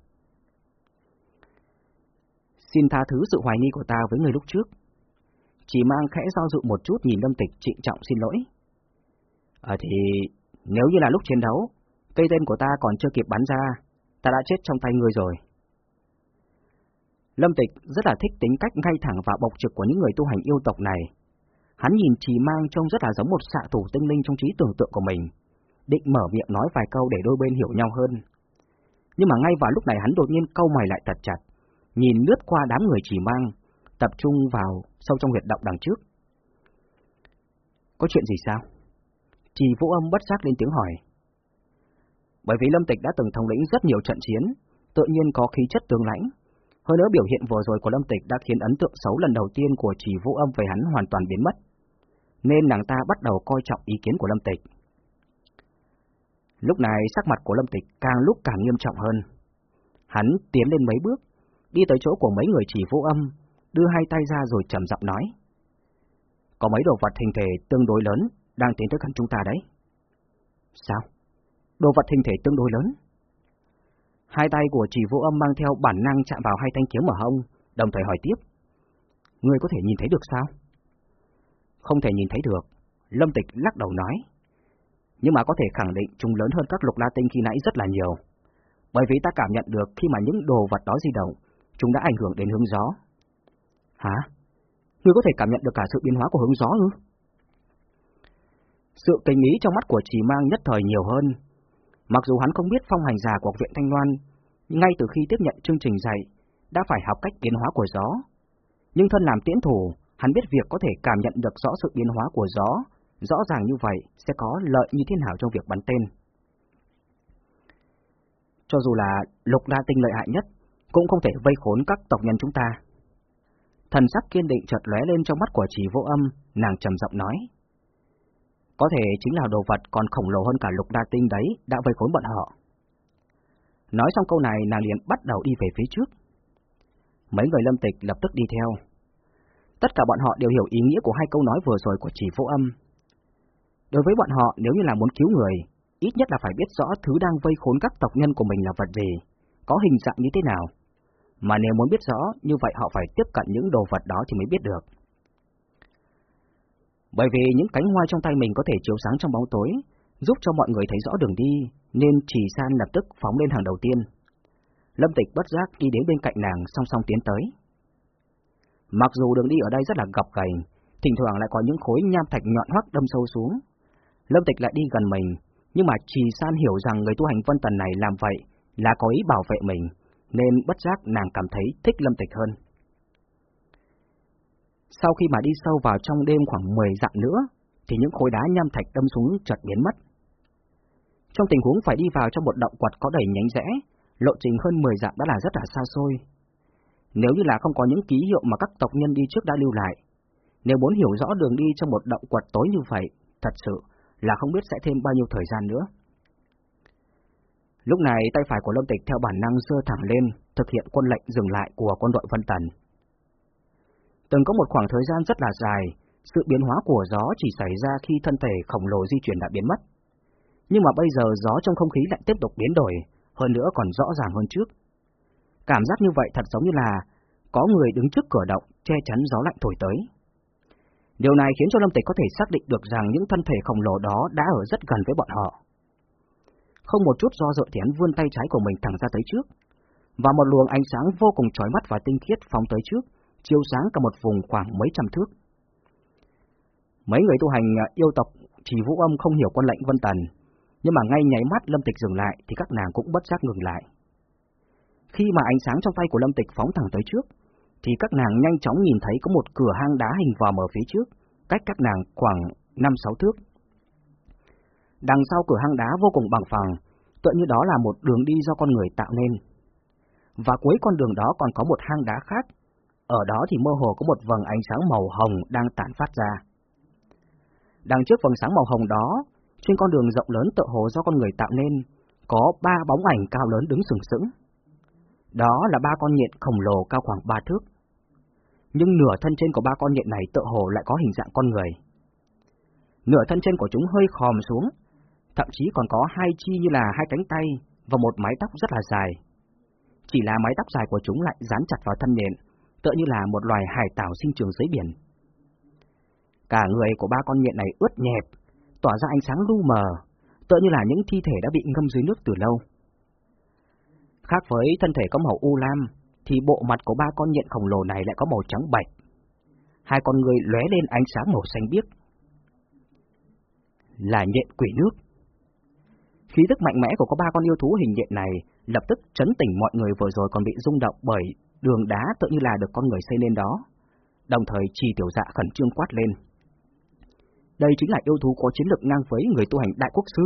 Xin tha thứ sự hoài nghi của ta với người lúc trước. Chỉ mang khẽ do dự một chút nhìn Lâm Tịch trịnh trọng xin lỗi. Ờ thì, nếu như là lúc chiến đấu, cây tên của ta còn chưa kịp bắn ra, ta đã chết trong tay người rồi. Lâm Tịch rất là thích tính cách ngay thẳng và bộc trực của những người tu hành yêu tộc này. Hắn nhìn Trì Mang trông rất là giống một xạ thủ tinh linh trong trí tưởng tượng của mình, định mở miệng nói vài câu để đôi bên hiểu nhau hơn. Nhưng mà ngay vào lúc này hắn đột nhiên câu mày lại thật chặt, nhìn lướt qua đám người Trì Mang, tập trung vào sâu trong huyệt động đằng trước. Có chuyện gì sao? Trì vũ âm bất giác lên tiếng hỏi. Bởi vì Lâm Tịch đã từng thống lĩnh rất nhiều trận chiến, tự nhiên có khí chất tương lãnh, hơn nữa biểu hiện vừa rồi của Lâm Tịch đã khiến ấn tượng xấu lần đầu tiên của chỉ vũ âm về hắn hoàn toàn biến mất, nên nàng ta bắt đầu coi trọng ý kiến của Lâm Tịch. Lúc này sắc mặt của Lâm Tịch càng lúc càng nghiêm trọng hơn. Hắn tiến lên mấy bước, đi tới chỗ của mấy người chỉ vũ âm, đưa hai tay ra rồi trầm giọng nói. Có mấy đồ vật hình thể tương đối lớn đang tiến tới căn chúng ta đấy. Sao? Đồ vật hình thể tương đối lớn? Hai tay của chỉ vũ âm mang theo bản năng chạm vào hai thanh kiếm ở hông, đồng thời hỏi tiếp. người có thể nhìn thấy được sao? Không thể nhìn thấy được, Lâm Tịch lắc đầu nói. Nhưng mà có thể khẳng định chúng lớn hơn các lục la tinh khi nãy rất là nhiều. Bởi vì ta cảm nhận được khi mà những đồ vật đó di động, chúng đã ảnh hưởng đến hướng gió. Hả? Ngươi có thể cảm nhận được cả sự biến hóa của hướng gió ư? Sự kinh ý trong mắt của Trì Mang nhất thời nhiều hơn. Mặc dù hắn không biết phong hành giả của viện Thanh Loan, ngay từ khi tiếp nhận chương trình dạy, đã phải học cách biến hóa của gió. Nhưng thân làm tiễn thủ, hắn biết việc có thể cảm nhận được rõ sự biến hóa của gió, rõ ràng như vậy sẽ có lợi như thế nào trong việc bắn tên. Cho dù là lục la tinh lợi hại nhất, cũng không thể vây khốn các tộc nhân chúng ta. Thần sắc kiên định chợt lóe lên trong mắt của chỉ vô âm, nàng trầm giọng nói. Có thể chính là đồ vật còn khổng lồ hơn cả lục đa tinh đấy đã vây khốn bọn họ. Nói xong câu này nàng liền bắt đầu đi về phía trước. Mấy người lâm tịch lập tức đi theo. Tất cả bọn họ đều hiểu ý nghĩa của hai câu nói vừa rồi của chỉ vô âm. Đối với bọn họ nếu như là muốn cứu người, ít nhất là phải biết rõ thứ đang vây khốn các tộc nhân của mình là vật gì, có hình dạng như thế nào. Mà nếu muốn biết rõ, như vậy họ phải tiếp cận những đồ vật đó thì mới biết được. Bởi vì những cánh hoa trong tay mình có thể chiếu sáng trong bóng tối, giúp cho mọi người thấy rõ đường đi, nên chỉ san lập tức phóng lên hàng đầu tiên. Lâm Tịch bất giác đi đến bên cạnh nàng song song tiến tới. Mặc dù đường đi ở đây rất là gập ghềnh, thỉnh thoảng lại có những khối nham thạch nhọn hoắt đâm sâu xuống. Lâm Tịch lại đi gần mình, nhưng mà Trì San hiểu rằng người tu hành vân tần này làm vậy là có ý bảo vệ mình, nên bất giác nàng cảm thấy thích Lâm Tịch hơn. Sau khi mà đi sâu vào trong đêm khoảng 10 dặm nữa, thì những khối đá nham thạch đâm xuống chợt biến mất. Trong tình huống phải đi vào trong một động quật có đầy nhánh rẽ, lộ trình hơn 10 dặm đã là rất là xa xôi. Nếu như là không có những ký hiệu mà các tộc nhân đi trước đã lưu lại, nếu muốn hiểu rõ đường đi trong một động quật tối như vậy, thật sự là không biết sẽ thêm bao nhiêu thời gian nữa. Lúc này tay phải của Lâm Tịch theo bản năng dơ thẳng lên, thực hiện quân lệnh dừng lại của quân đội Vân Tần. Từng có một khoảng thời gian rất là dài, sự biến hóa của gió chỉ xảy ra khi thân thể khổng lồ di chuyển đã biến mất. Nhưng mà bây giờ gió trong không khí lại tiếp tục biến đổi, hơn nữa còn rõ ràng hơn trước. Cảm giác như vậy thật giống như là có người đứng trước cửa động che chắn gió lạnh thổi tới. Điều này khiến cho Lâm Tịch có thể xác định được rằng những thân thể khổng lồ đó đã ở rất gần với bọn họ. Không một chút do dự thì hắn vươn tay trái của mình thẳng ra tới trước, và một luồng ánh sáng vô cùng chói mắt và tinh khiết phóng tới trước, chiếu sáng cả một vùng khoảng mấy trăm thước. Mấy người tu hành à, yêu tộc chỉ vũ âm không hiểu quân lệnh Vân Tần, nhưng mà ngay nháy mắt Lâm Tịch dừng lại thì các nàng cũng bất giác ngừng lại. Khi mà ánh sáng trong tay của Lâm Tịch phóng thẳng tới trước, thì các nàng nhanh chóng nhìn thấy có một cửa hang đá hình vòm ở phía trước, cách các nàng khoảng 5-6 thước. Đằng sau cửa hang đá vô cùng bằng phẳng, tựa như đó là một đường đi do con người tạo nên. Và cuối con đường đó còn có một hang đá khác, ở đó thì mơ hồ có một vầng ánh sáng màu hồng đang tản phát ra. Đằng trước vầng sáng màu hồng đó, trên con đường rộng lớn tựa hồ do con người tạo nên, có ba bóng ảnh cao lớn đứng sừng sững. Đó là ba con nhện khổng lồ cao khoảng ba thước. Nhưng nửa thân trên của ba con nhện này tựa hồ lại có hình dạng con người. Nửa thân trên của chúng hơi khòm xuống, thậm chí còn có hai chi như là hai cánh tay và một mái tóc rất là dài. Chỉ là mái tóc dài của chúng lại dán chặt vào thân nhện, tựa như là một loài hải tảo sinh trường dưới biển. Cả người của ba con nhện này ướt nhẹp, tỏa ra ánh sáng lu mờ, tựa như là những thi thể đã bị ngâm dưới nước từ lâu. Khác với thân thể có màu u lam, thì bộ mặt của ba con nhện khổng lồ này lại có màu trắng bạch. Hai con người lóe lên ánh sáng màu xanh biếc. Là nhện quỷ nước. Khí tức mạnh mẽ của có ba con yêu thú hình nhện này lập tức chấn tỉnh mọi người vừa rồi còn bị rung động bởi đường đá tự như là được con người xây lên đó. Đồng thời trì tiểu dạ khẩn trương quát lên. Đây chính là yêu thú có chiến lược ngang với người tu hành đại quốc sư.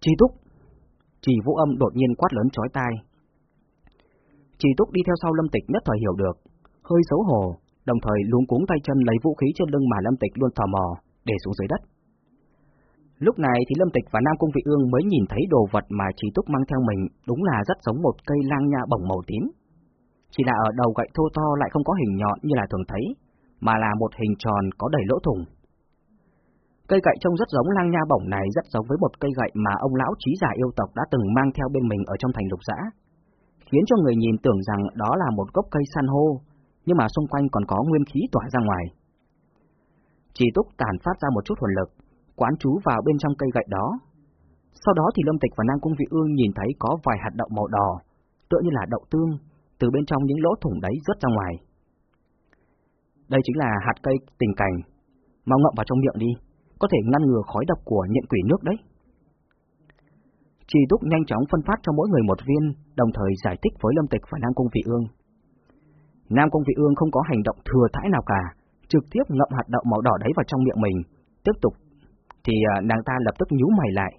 Chi Túc Chỉ vũ âm đột nhiên quát lớn chói tai. Chỉ Túc đi theo sau Lâm Tịch nhất thời hiểu được, hơi xấu hổ, đồng thời luống cuống tay chân lấy vũ khí trên lưng mà Lâm Tịch luôn tò mò, để xuống dưới đất. Lúc này thì Lâm Tịch và Nam Cung Vị Ương mới nhìn thấy đồ vật mà Trí Túc mang theo mình đúng là rất giống một cây lang nha bổng màu tím. Chỉ là ở đầu gậy thô to lại không có hình nhọn như là thường thấy, mà là một hình tròn có đầy lỗ thủng. Cây gậy trông rất giống lang nha bổng này rất giống với một cây gậy mà ông lão trí giả yêu tộc đã từng mang theo bên mình ở trong thành lục giã, khiến cho người nhìn tưởng rằng đó là một gốc cây san hô, nhưng mà xung quanh còn có nguyên khí tỏa ra ngoài. Chỉ túc tàn phát ra một chút hồn lực, quán chú vào bên trong cây gậy đó. Sau đó thì Lâm Tịch và Nam Cung Vị Ương nhìn thấy có vài hạt đậu màu đỏ, tựa như là đậu tương, từ bên trong những lỗ thủng đấy rớt ra ngoài. Đây chính là hạt cây tình cảnh, mau ngậm vào trong miệng đi, có thể ngăn ngừa khói độc của nhện quỷ nước đấy. Trì Túc nhanh chóng phân phát cho mỗi người một viên, đồng thời giải thích với Lâm Tịch và Nam Cung Vị Ương. Nam Cung Vị Ương không có hành động thừa thãi nào cả, trực tiếp ngậm hạt đậu màu đỏ đấy vào trong miệng mình, tiếp tục thì à, nàng ta lập tức nhíu mày lại,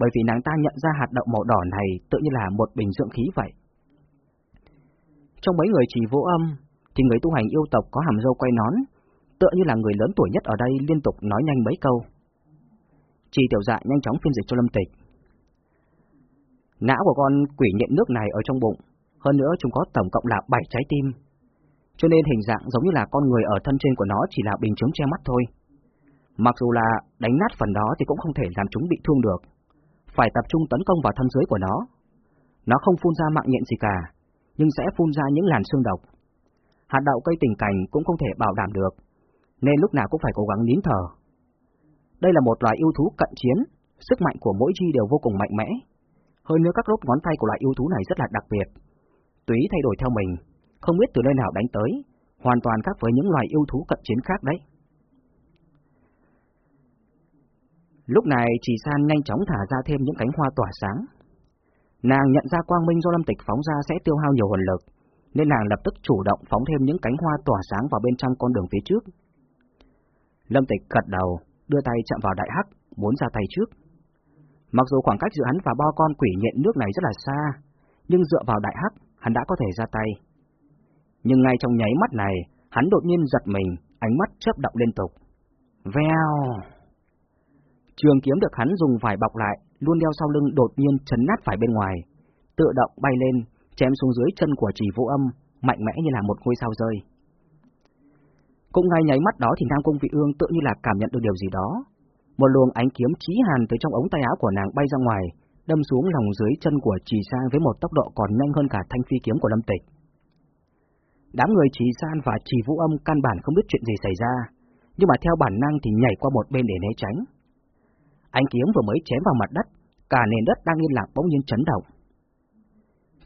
bởi vì nàng ta nhận ra hạt đậu màu đỏ này tự như là một bình dưỡng khí vậy. Trong mấy người chỉ vô âm, thì người tu hành yêu tộc có hàm dâu quay nón, tựa như là người lớn tuổi nhất ở đây liên tục nói nhanh mấy câu. Chỉ tiểu dạ nhanh chóng phiên dịch cho Lâm Tịch. Não của con quỷ nhện nước này ở trong bụng, hơn nữa chúng có tổng cộng là 7 trái tim. Cho nên hình dạng giống như là con người ở thân trên của nó chỉ là bình chứng che mắt thôi. Mặc dù là đánh nát phần đó thì cũng không thể làm chúng bị thương được. Phải tập trung tấn công vào thân dưới của nó. Nó không phun ra mạng nhện gì cả, nhưng sẽ phun ra những làn xương độc. Hạt đậu cây tình cảnh cũng không thể bảo đảm được, nên lúc nào cũng phải cố gắng nín thở. Đây là một loài yêu thú cận chiến, sức mạnh của mỗi chi đều vô cùng mạnh mẽ. Hơn nữa các đốt ngón tay của loài yêu thú này rất là đặc biệt. Tùy thay đổi theo mình, không biết từ nơi nào đánh tới, hoàn toàn khác với những loài yêu thú cận chiến khác đấy. Lúc này chỉ san nhanh chóng thả ra thêm những cánh hoa tỏa sáng. Nàng nhận ra quang minh do lâm tịch phóng ra sẽ tiêu hao nhiều hồn lực, nên nàng lập tức chủ động phóng thêm những cánh hoa tỏa sáng vào bên trong con đường phía trước. Lâm tịch gật đầu, đưa tay chạm vào đại hắc, muốn ra tay trước. Mặc dù khoảng cách giữa hắn và bo con quỷ nhện nước này rất là xa, nhưng dựa vào đại hắc, hắn đã có thể ra tay. Nhưng ngay trong nháy mắt này, hắn đột nhiên giật mình, ánh mắt chớp động liên tục. Vèo! Trường kiếm được hắn dùng vải bọc lại, luôn đeo sau lưng đột nhiên chấn nát phải bên ngoài, tự động bay lên, chém xuống dưới chân của chỉ vũ âm, mạnh mẽ như là một ngôi sao rơi. Cũng ngay nháy mắt đó thì Nam Cung Vị Ương tự như là cảm nhận được điều gì đó. Một luồng ánh kiếm chí hàn từ trong ống tay áo của nàng bay ra ngoài, đâm xuống lòng dưới chân của Trì Sang với một tốc độ còn nhanh hơn cả thanh phi kiếm của Lâm Tịch. Đám người Trì San và Trì Vũ Âm căn bản không biết chuyện gì xảy ra, nhưng mà theo bản năng thì nhảy qua một bên để né tránh. Ánh kiếm vừa mới chém vào mặt đất, cả nền đất đang yên lặng bỗng nhiên chấn động.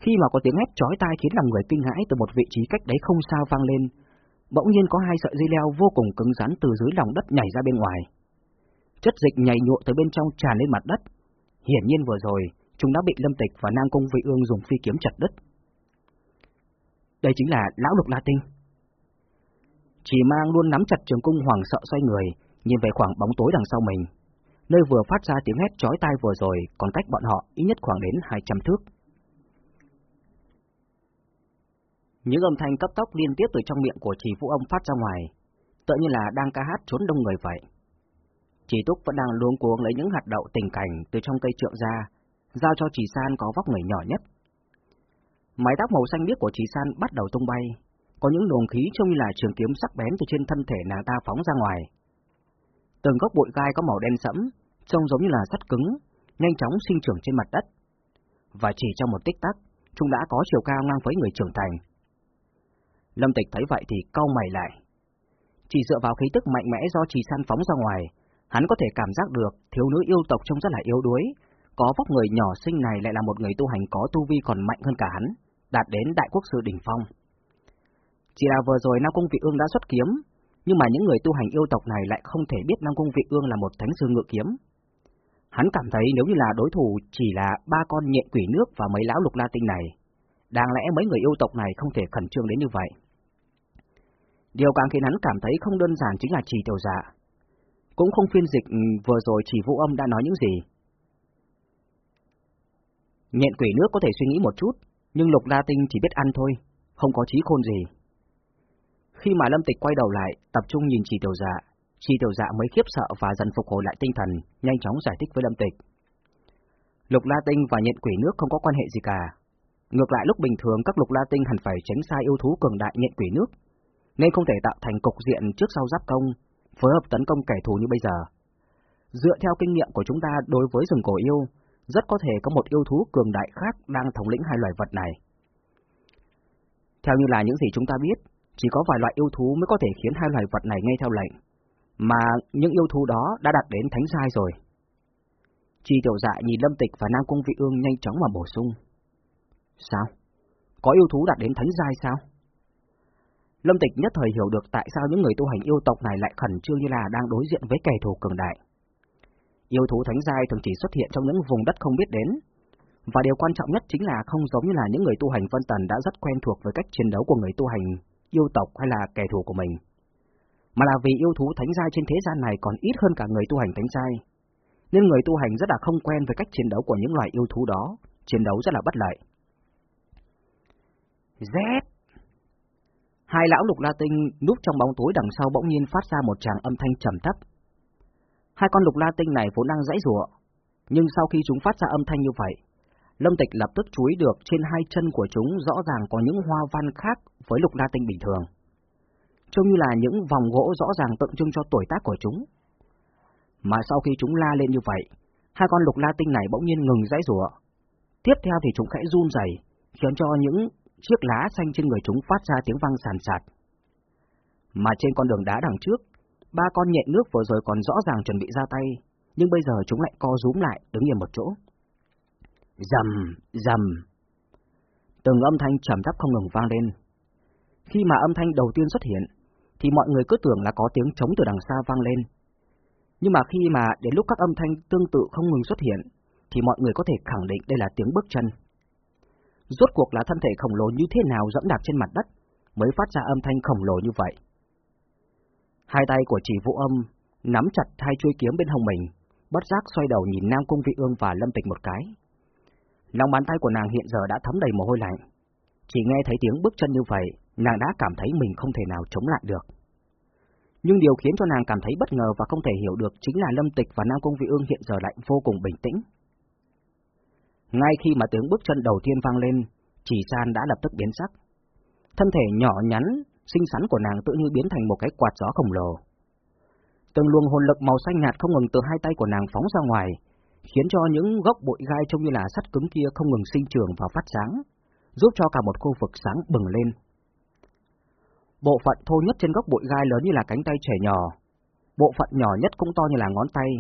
Khi mà có tiếng hét chói tai khiến lòng người kinh hãi từ một vị trí cách đấy không sao vang lên, bỗng nhiên có hai sợi dây leo vô cùng cứng rắn từ dưới lòng đất nhảy ra bên ngoài. Chất dịch nhảy nhụa từ bên trong tràn lên mặt đất, Hiển nhiên vừa rồi, chúng đã bị Lâm Tịch và Nam Cung Vị Ương dùng phi kiếm chặt đứt. Đây chính là Lão Lục La Tinh. Chỉ mang luôn nắm chặt trường cung hoàng sợ xoay người, nhìn về khoảng bóng tối đằng sau mình. Nơi vừa phát ra tiếng hét chói tai vừa rồi còn cách bọn họ ít nhất khoảng đến 200 thước. Những âm thanh cấp tốc liên tiếp từ trong miệng của chỉ vũ ông phát ra ngoài, tựa như là đang ca hát trốn đông người vậy. Chỉ Túc vẫn đang luống cuống lấy những hạt đậu tình cảnh từ trong cây trượng ra, giao cho Chỉ San có vóc người nhỏ nhất. Mái tóc màu xanh biếc của Chỉ San bắt đầu tung bay, có những luồng khí trông như là trường kiếm sắc bén từ trên thân thể nàng ta phóng ra ngoài. Từng gốc bụi gai có màu đen sẫm, trông giống như là sắt cứng, nhanh chóng sinh trưởng trên mặt đất. Và chỉ trong một tích tắc, chúng đã có chiều cao ngang với người trưởng thành. Lâm Tịch thấy vậy thì cau mày lại. Chỉ dựa vào khí tức mạnh mẽ do Chỉ San phóng ra ngoài, Hắn có thể cảm giác được thiếu nữ yêu tộc trông rất là yếu đuối, có vóc người nhỏ xinh này lại là một người tu hành có tu vi còn mạnh hơn cả hắn, đạt đến đại quốc sư đỉnh phong. Chỉ là vừa rồi Nam Cung Vị Ương đã xuất kiếm, nhưng mà những người tu hành yêu tộc này lại không thể biết Nam Cung Vị Ương là một thánh sư ngự kiếm. Hắn cảm thấy nếu như là đối thủ chỉ là ba con nhện quỷ nước và mấy lão lục la tinh này, đáng lẽ mấy người yêu tộc này không thể khẩn trương đến như vậy. Điều càng khiến hắn cảm thấy không đơn giản chính là trì tiểu dạ. Cũng không phiên dịch ừ, vừa rồi chỉ vũ âm đã nói những gì. Nhện quỷ nước có thể suy nghĩ một chút, nhưng lục la tinh chỉ biết ăn thôi, không có trí khôn gì. Khi mà lâm tịch quay đầu lại, tập trung nhìn chỉ tiểu dạ, chỉ tiểu dạ mới khiếp sợ và dần phục hồi lại tinh thần, nhanh chóng giải thích với lâm tịch. Lục la tinh và nhện quỷ nước không có quan hệ gì cả. Ngược lại lúc bình thường các lục la tinh hẳn phải tránh xa yêu thú cường đại nhện quỷ nước, nên không thể tạo thành cục diện trước sau giáp công phối hợp tấn công kẻ thù như bây giờ. Dựa theo kinh nghiệm của chúng ta đối với rừng cổ yêu, rất có thể có một yêu thú cường đại khác đang thống lĩnh hai loài vật này. Theo như là những gì chúng ta biết, Chỉ có vài loại yêu thú mới có thể khiến hai loài vật này nghe theo lệnh, mà những yêu thú đó đã đạt đến thánh giai rồi. Chi tiểu dạ nhìn Lâm Tịch và Nam Cung Vị Ương nhanh chóng mà bổ sung. Sao? Có yêu thú đạt đến thánh giai sao? Lâm Tịch nhất thời hiểu được tại sao những người tu hành yêu tộc này lại khẩn trương như là đang đối diện với kẻ thù cường đại. Yêu thú thánh giai thường chỉ xuất hiện trong những vùng đất không biết đến, và điều quan trọng nhất chính là không giống như là những người tu hành phân tần đã rất quen thuộc với cách chiến đấu của người tu hành yêu tộc hay là kẻ thù của mình, mà là vì yêu thú thánh giai trên thế gian này còn ít hơn cả người tu hành thánh giai, nên người tu hành rất là không quen với cách chiến đấu của những loài yêu thú đó, chiến đấu rất là bất lợi. Z Hai lão lục la tinh núp trong bóng tối đằng sau bỗng nhiên phát ra một tràng âm thanh trầm thấp. Hai con lục la tinh này vốn đang dãy rủa, nhưng sau khi chúng phát ra âm thanh như vậy, Lâm Tịch lập tức chú ý được trên hai chân của chúng rõ ràng có những hoa văn khác với lục la tinh bình thường. Trông như là những vòng gỗ rõ ràng tượng trưng cho tuổi tác của chúng. Mà sau khi chúng la lên như vậy, hai con lục la tinh này bỗng nhiên ngừng dãy rủa. Tiếp theo thì chúng khẽ run rẩy, khiến cho những chiếc lá xanh trên người chúng phát ra tiếng vang sàn sạt. Mà trên con đường đá đằng trước, ba con nhện nước vừa rồi còn rõ ràng chuẩn bị ra tay, nhưng bây giờ chúng lại co rúm lại, đứng yên một chỗ. Dầm, dầm. Từng âm thanh trầm thấp không ngừng vang lên. Khi mà âm thanh đầu tiên xuất hiện, thì mọi người cứ tưởng là có tiếng trống từ đằng xa vang lên. Nhưng mà khi mà đến lúc các âm thanh tương tự không ngừng xuất hiện, thì mọi người có thể khẳng định đây là tiếng bước chân. Rốt cuộc là thân thể khổng lồ như thế nào dẫm đạp trên mặt đất mới phát ra âm thanh khổng lồ như vậy. Hai tay của chỉ vũ âm nắm chặt hai chuôi kiếm bên hông mình, bất giác xoay đầu nhìn Nam Cung Vị Ương và Lâm Tịch một cái. Lòng bàn tay của nàng hiện giờ đã thấm đầy mồ hôi lạnh. Chỉ nghe thấy tiếng bước chân như vậy, nàng đã cảm thấy mình không thể nào chống lại được. Nhưng điều khiến cho nàng cảm thấy bất ngờ và không thể hiểu được chính là Lâm Tịch và Nam Cung Vị Ương hiện giờ lại vô cùng bình tĩnh. Ngay khi mà tiếng bước chân đầu tiên vang lên, chỉ san đã lập tức biến sắc. Thân thể nhỏ nhắn, xinh xắn của nàng tự như biến thành một cái quạt gió khổng lồ. Từng luồng hồn lực màu xanh nhạt không ngừng từ hai tay của nàng phóng ra ngoài, khiến cho những gốc bụi gai trông như là sắt cứng kia không ngừng sinh trưởng và phát sáng, giúp cho cả một khu vực sáng bừng lên. Bộ phận thô nhất trên gốc bụi gai lớn như là cánh tay trẻ nhỏ, bộ phận nhỏ nhất cũng to như là ngón tay.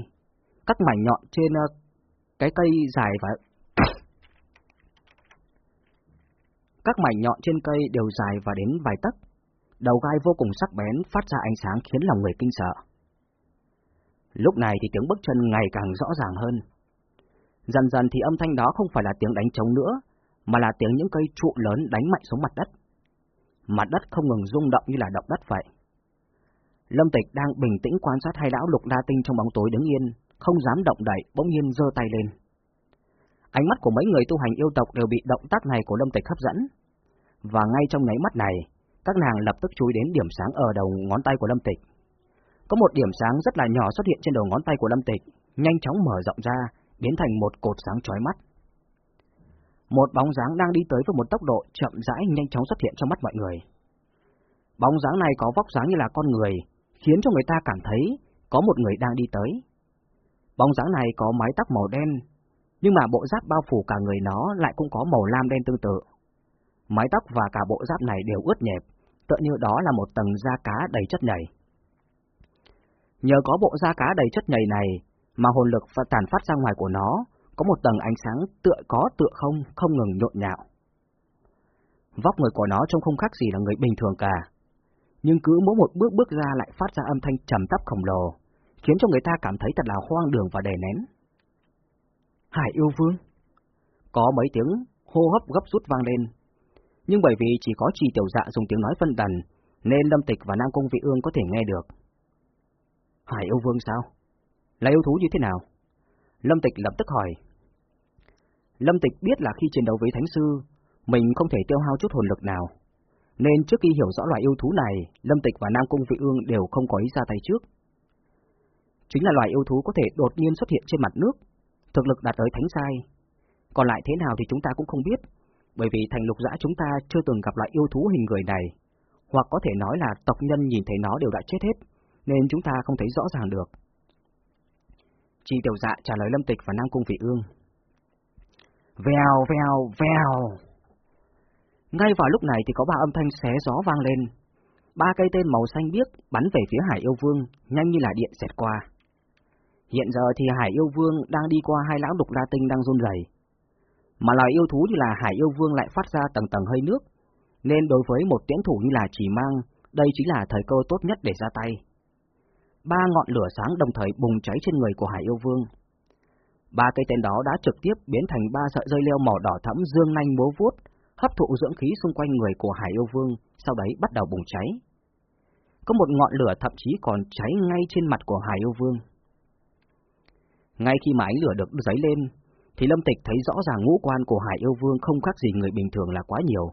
Các mảnh nhọn trên ờ, cái cây dài và các mảnh nhọn trên cây đều dài và đến vài tấc, đầu gai vô cùng sắc bén phát ra ánh sáng khiến lòng người kinh sợ. Lúc này thì tiếng bước chân ngày càng rõ ràng hơn. Dần dần thì âm thanh đó không phải là tiếng đánh trống nữa, mà là tiếng những cây trụ lớn đánh mạnh xuống mặt đất. Mặt đất không ngừng rung động như là động đất vậy. Lâm Tịch đang bình tĩnh quan sát hai lão lục đa tinh trong bóng tối đứng yên, không dám động đậy, bỗng nhiên giơ tay lên. Ánh mắt của mấy người tu hành yêu tộc đều bị động tác này của Lâm Tịch hấp dẫn. Và ngay trong nháy mắt này, các nàng lập tức chú ý đến điểm sáng ở đầu ngón tay của Lâm Tịch. Có một điểm sáng rất là nhỏ xuất hiện trên đầu ngón tay của Lâm Tịch, nhanh chóng mở rộng ra, biến thành một cột sáng chói mắt. Một bóng dáng đang đi tới với một tốc độ chậm rãi nhanh chóng xuất hiện trong mắt mọi người. Bóng dáng này có vóc dáng như là con người, khiến cho người ta cảm thấy có một người đang đi tới. Bóng dáng này có mái tóc màu đen, nhưng mà bộ giáp bao phủ cả người nó lại cũng có màu lam đen tương tự. Mái tóc và cả bộ giáp này đều ướt nhẹp, tựa như đó là một tầng da cá đầy chất nhầy. Nhờ có bộ da cá đầy chất nhầy này mà hồn lực và tàn phát ra ngoài của nó có một tầng ánh sáng tựa có tựa không, không ngừng nhộn nhạo. Vóc người của nó trông không khác gì là người bình thường cả, nhưng cứ mỗi một bước bước ra lại phát ra âm thanh trầm thấp khổng lồ, khiến cho người ta cảm thấy thật là hoang đường và đè nén. Hải yêu vương. Có mấy tiếng hô hấp gấp rút vang lên, nhưng bởi vì chỉ có trì tiểu dạ dùng tiếng nói phân tần, nên Lâm Tịch và Nam Cung Vị Ương có thể nghe được. Hải yêu vương sao? Là yêu thú như thế nào? Lâm Tịch lập tức hỏi. Lâm Tịch biết là khi chiến đấu với Thánh Sư, mình không thể tiêu hao chút hồn lực nào. Nên trước khi hiểu rõ loài yêu thú này, Lâm Tịch và Nam Cung Vị Ương đều không có ý ra tay trước. Chính là loài yêu thú có thể đột nhiên xuất hiện trên mặt nước, thực lực đạt tới thánh sai. Còn lại thế nào thì chúng ta cũng không biết, bởi vì thành lục dã chúng ta chưa từng gặp lại yêu thú hình người này, hoặc có thể nói là tộc nhân nhìn thấy nó đều đã chết hết, nên chúng ta không thấy rõ ràng được. Chi tiểu dạ trả lời Lâm Tịch và Nam Cung Vị Ương. Vèo, vèo, vèo. Ngay vào lúc này thì có ba âm thanh xé gió vang lên. ba cây tên màu xanh biếc bắn về phía Hải Yêu Vương, nhanh như là điện xẹt qua. Hiện giờ thì Hải Yêu Vương đang đi qua hai lão đục la tinh đang run rẩy, mà loài yêu thú như là Hải Yêu Vương lại phát ra tầng tầng hơi nước, nên đối với một tiễn thủ như là Chỉ Mang, đây chính là thời cơ tốt nhất để ra tay. Ba ngọn lửa sáng đồng thời bùng cháy trên người của Hải Yêu Vương. Ba cây tên đó đã trực tiếp biến thành ba sợi dây leo màu đỏ thẫm dương nanh bố vuốt, hấp thụ dưỡng khí xung quanh người của Hải Yêu Vương, sau đấy bắt đầu bùng cháy. Có một ngọn lửa thậm chí còn cháy ngay trên mặt của Hải Yêu Vương. Ngay khi mà ánh lửa được giấy lên, thì Lâm Tịch thấy rõ ràng ngũ quan của Hải Yêu Vương không khác gì người bình thường là quá nhiều.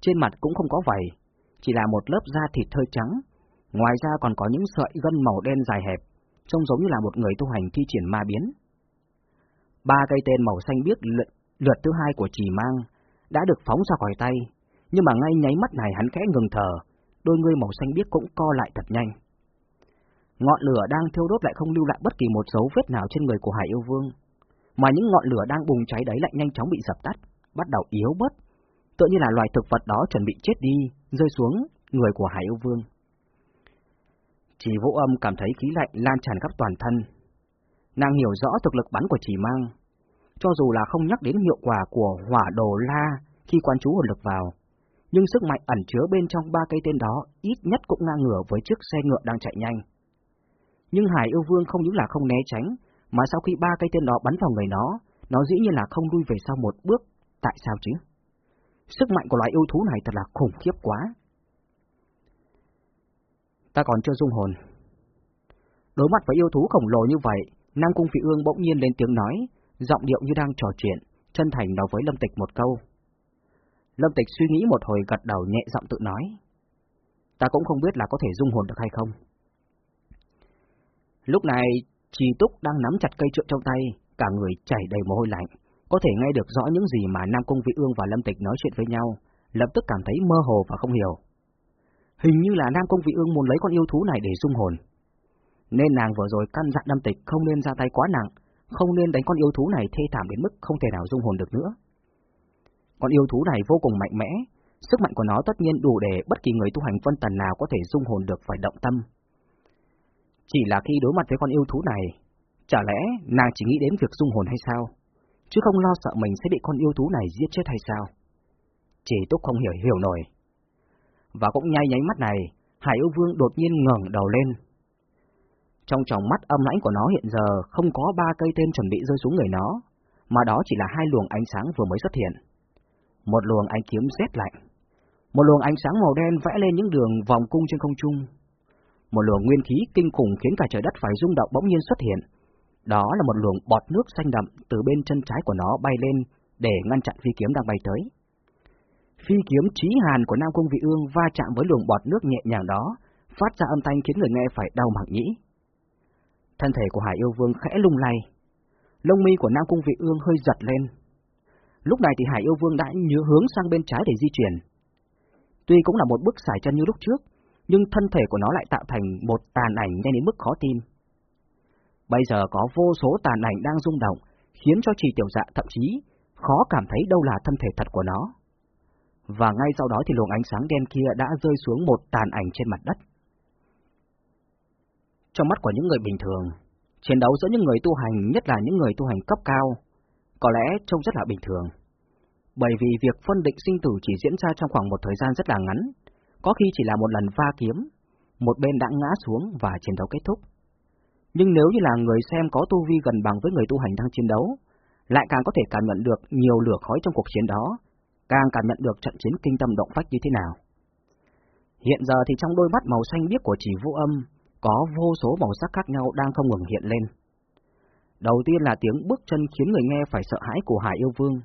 Trên mặt cũng không có vảy, chỉ là một lớp da thịt hơi trắng, ngoài ra còn có những sợi gân màu đen dài hẹp, trông giống như là một người tu hành thi triển ma biến. Ba cây tên màu xanh biếc lượt, lượt thứ hai của Trì Mang đã được phóng ra khỏi tay, nhưng mà ngay nháy mắt này hắn khẽ ngừng thở, đôi ngươi màu xanh biếc cũng co lại thật nhanh. Ngọn lửa đang thiêu đốt lại không lưu lại bất kỳ một dấu vết nào trên người của Hải Yêu Vương, mà những ngọn lửa đang bùng cháy đấy lại nhanh chóng bị dập tắt, bắt đầu yếu bớt, tựa như là loài thực vật đó chuẩn bị chết đi, rơi xuống người của Hải Yêu Vương. Chỉ vũ âm cảm thấy khí lạnh lan tràn khắp toàn thân. Nàng hiểu rõ thực lực bắn của chỉ mang, cho dù là không nhắc đến hiệu quả của hỏa đồ la khi quan chú hồn lực vào, nhưng sức mạnh ẩn chứa bên trong ba cây tên đó ít nhất cũng ngang ngửa với chiếc xe ngựa đang chạy nhanh. Nhưng Hải yêu vương không những là không né tránh, mà sau khi ba cây tên đó bắn vào người nó, nó dĩ nhiên là không lui về sau một bước, tại sao chứ? Sức mạnh của loài yêu thú này thật là khủng khiếp quá. Ta còn chưa dung hồn. Đối mặt với yêu thú khổng lồ như vậy, Nam Cung phi Ương bỗng nhiên lên tiếng nói, giọng điệu như đang trò chuyện, chân thành nói với Lâm Tịch một câu. Lâm Tịch suy nghĩ một hồi gật đầu nhẹ giọng tự nói. Ta cũng không biết là có thể dung hồn được hay không. Lúc này, Trì Túc đang nắm chặt cây trượng trong tay, cả người chảy đầy mồ hôi lạnh, có thể nghe được rõ những gì mà Nam Cung Vị Ương và Lâm Tịch nói chuyện với nhau, lập tức cảm thấy mơ hồ và không hiểu. Hình như là Nam Cung Vị Ương muốn lấy con yêu thú này để dung hồn. Nên nàng vừa rồi căn dặn Lâm Tịch không nên ra tay quá nặng, không nên đánh con yêu thú này thê thảm đến mức không thể nào dung hồn được nữa. Con yêu thú này vô cùng mạnh mẽ, sức mạnh của nó tất nhiên đủ để bất kỳ người tu hành phân tần nào có thể dung hồn được phải động tâm. Chỉ là khi đối mặt với con yêu thú này, chả lẽ nàng chỉ nghĩ đến việc dung hồn hay sao? Chứ không lo sợ mình sẽ bị con yêu thú này giết chết hay sao? Chỉ túc không hiểu hiểu nổi. Và cũng nhay nháy mắt này, Hải yêu vương đột nhiên ngẩng đầu lên, trong tròng mắt âm lãnh của nó hiện giờ không có ba cây tên chuẩn bị rơi xuống người nó, mà đó chỉ là hai luồng ánh sáng vừa mới xuất hiện. Một luồng ánh kiếm rét lạnh, một luồng ánh sáng màu đen vẽ lên những đường vòng cung trên không trung. Một luồng nguyên khí kinh khủng khiến cả trời đất phải rung động bỗng nhiên xuất hiện. Đó là một luồng bọt nước xanh đậm từ bên chân trái của nó bay lên để ngăn chặn phi kiếm đang bay tới. Phi kiếm trí hàn của Nam Cung Vị Ương va chạm với luồng bọt nước nhẹ nhàng đó, phát ra âm thanh khiến người nghe phải đau mảng nhĩ. Thân thể của Hải Yêu Vương khẽ lung lay, lông mi của Nam Cung Vị Ương hơi giật lên. Lúc này thì Hải Yêu Vương đã nhớ hướng sang bên trái để di chuyển. Tuy cũng là một bước xài chân như lúc trước, nhưng thân thể của nó lại tạo thành một tàn ảnh nhanh đến mức khó tin. Bây giờ có vô số tàn ảnh đang rung động, khiến cho trì tiểu dạ thậm chí khó cảm thấy đâu là thân thể thật của nó. Và ngay sau đó thì luồng ánh sáng đen kia đã rơi xuống một tàn ảnh trên mặt đất. Trong mắt của những người bình thường, chiến đấu giữa những người tu hành, nhất là những người tu hành cấp cao, có lẽ trông rất là bình thường. Bởi vì việc phân định sinh tử chỉ diễn ra trong khoảng một thời gian rất là ngắn, có khi chỉ là một lần va kiếm, một bên đã ngã xuống và chiến đấu kết thúc. Nhưng nếu như là người xem có tu vi gần bằng với người tu hành đang chiến đấu, lại càng có thể cảm nhận được nhiều lửa khói trong cuộc chiến đó, càng cảm nhận được trận chiến kinh tâm động phách như thế nào. Hiện giờ thì trong đôi mắt màu xanh biếc của chỉ vũ âm, có vô số màu sắc khác nhau đang không ngừng hiện lên. Đầu tiên là tiếng bước chân khiến người nghe phải sợ hãi của Hải Yêu Vương.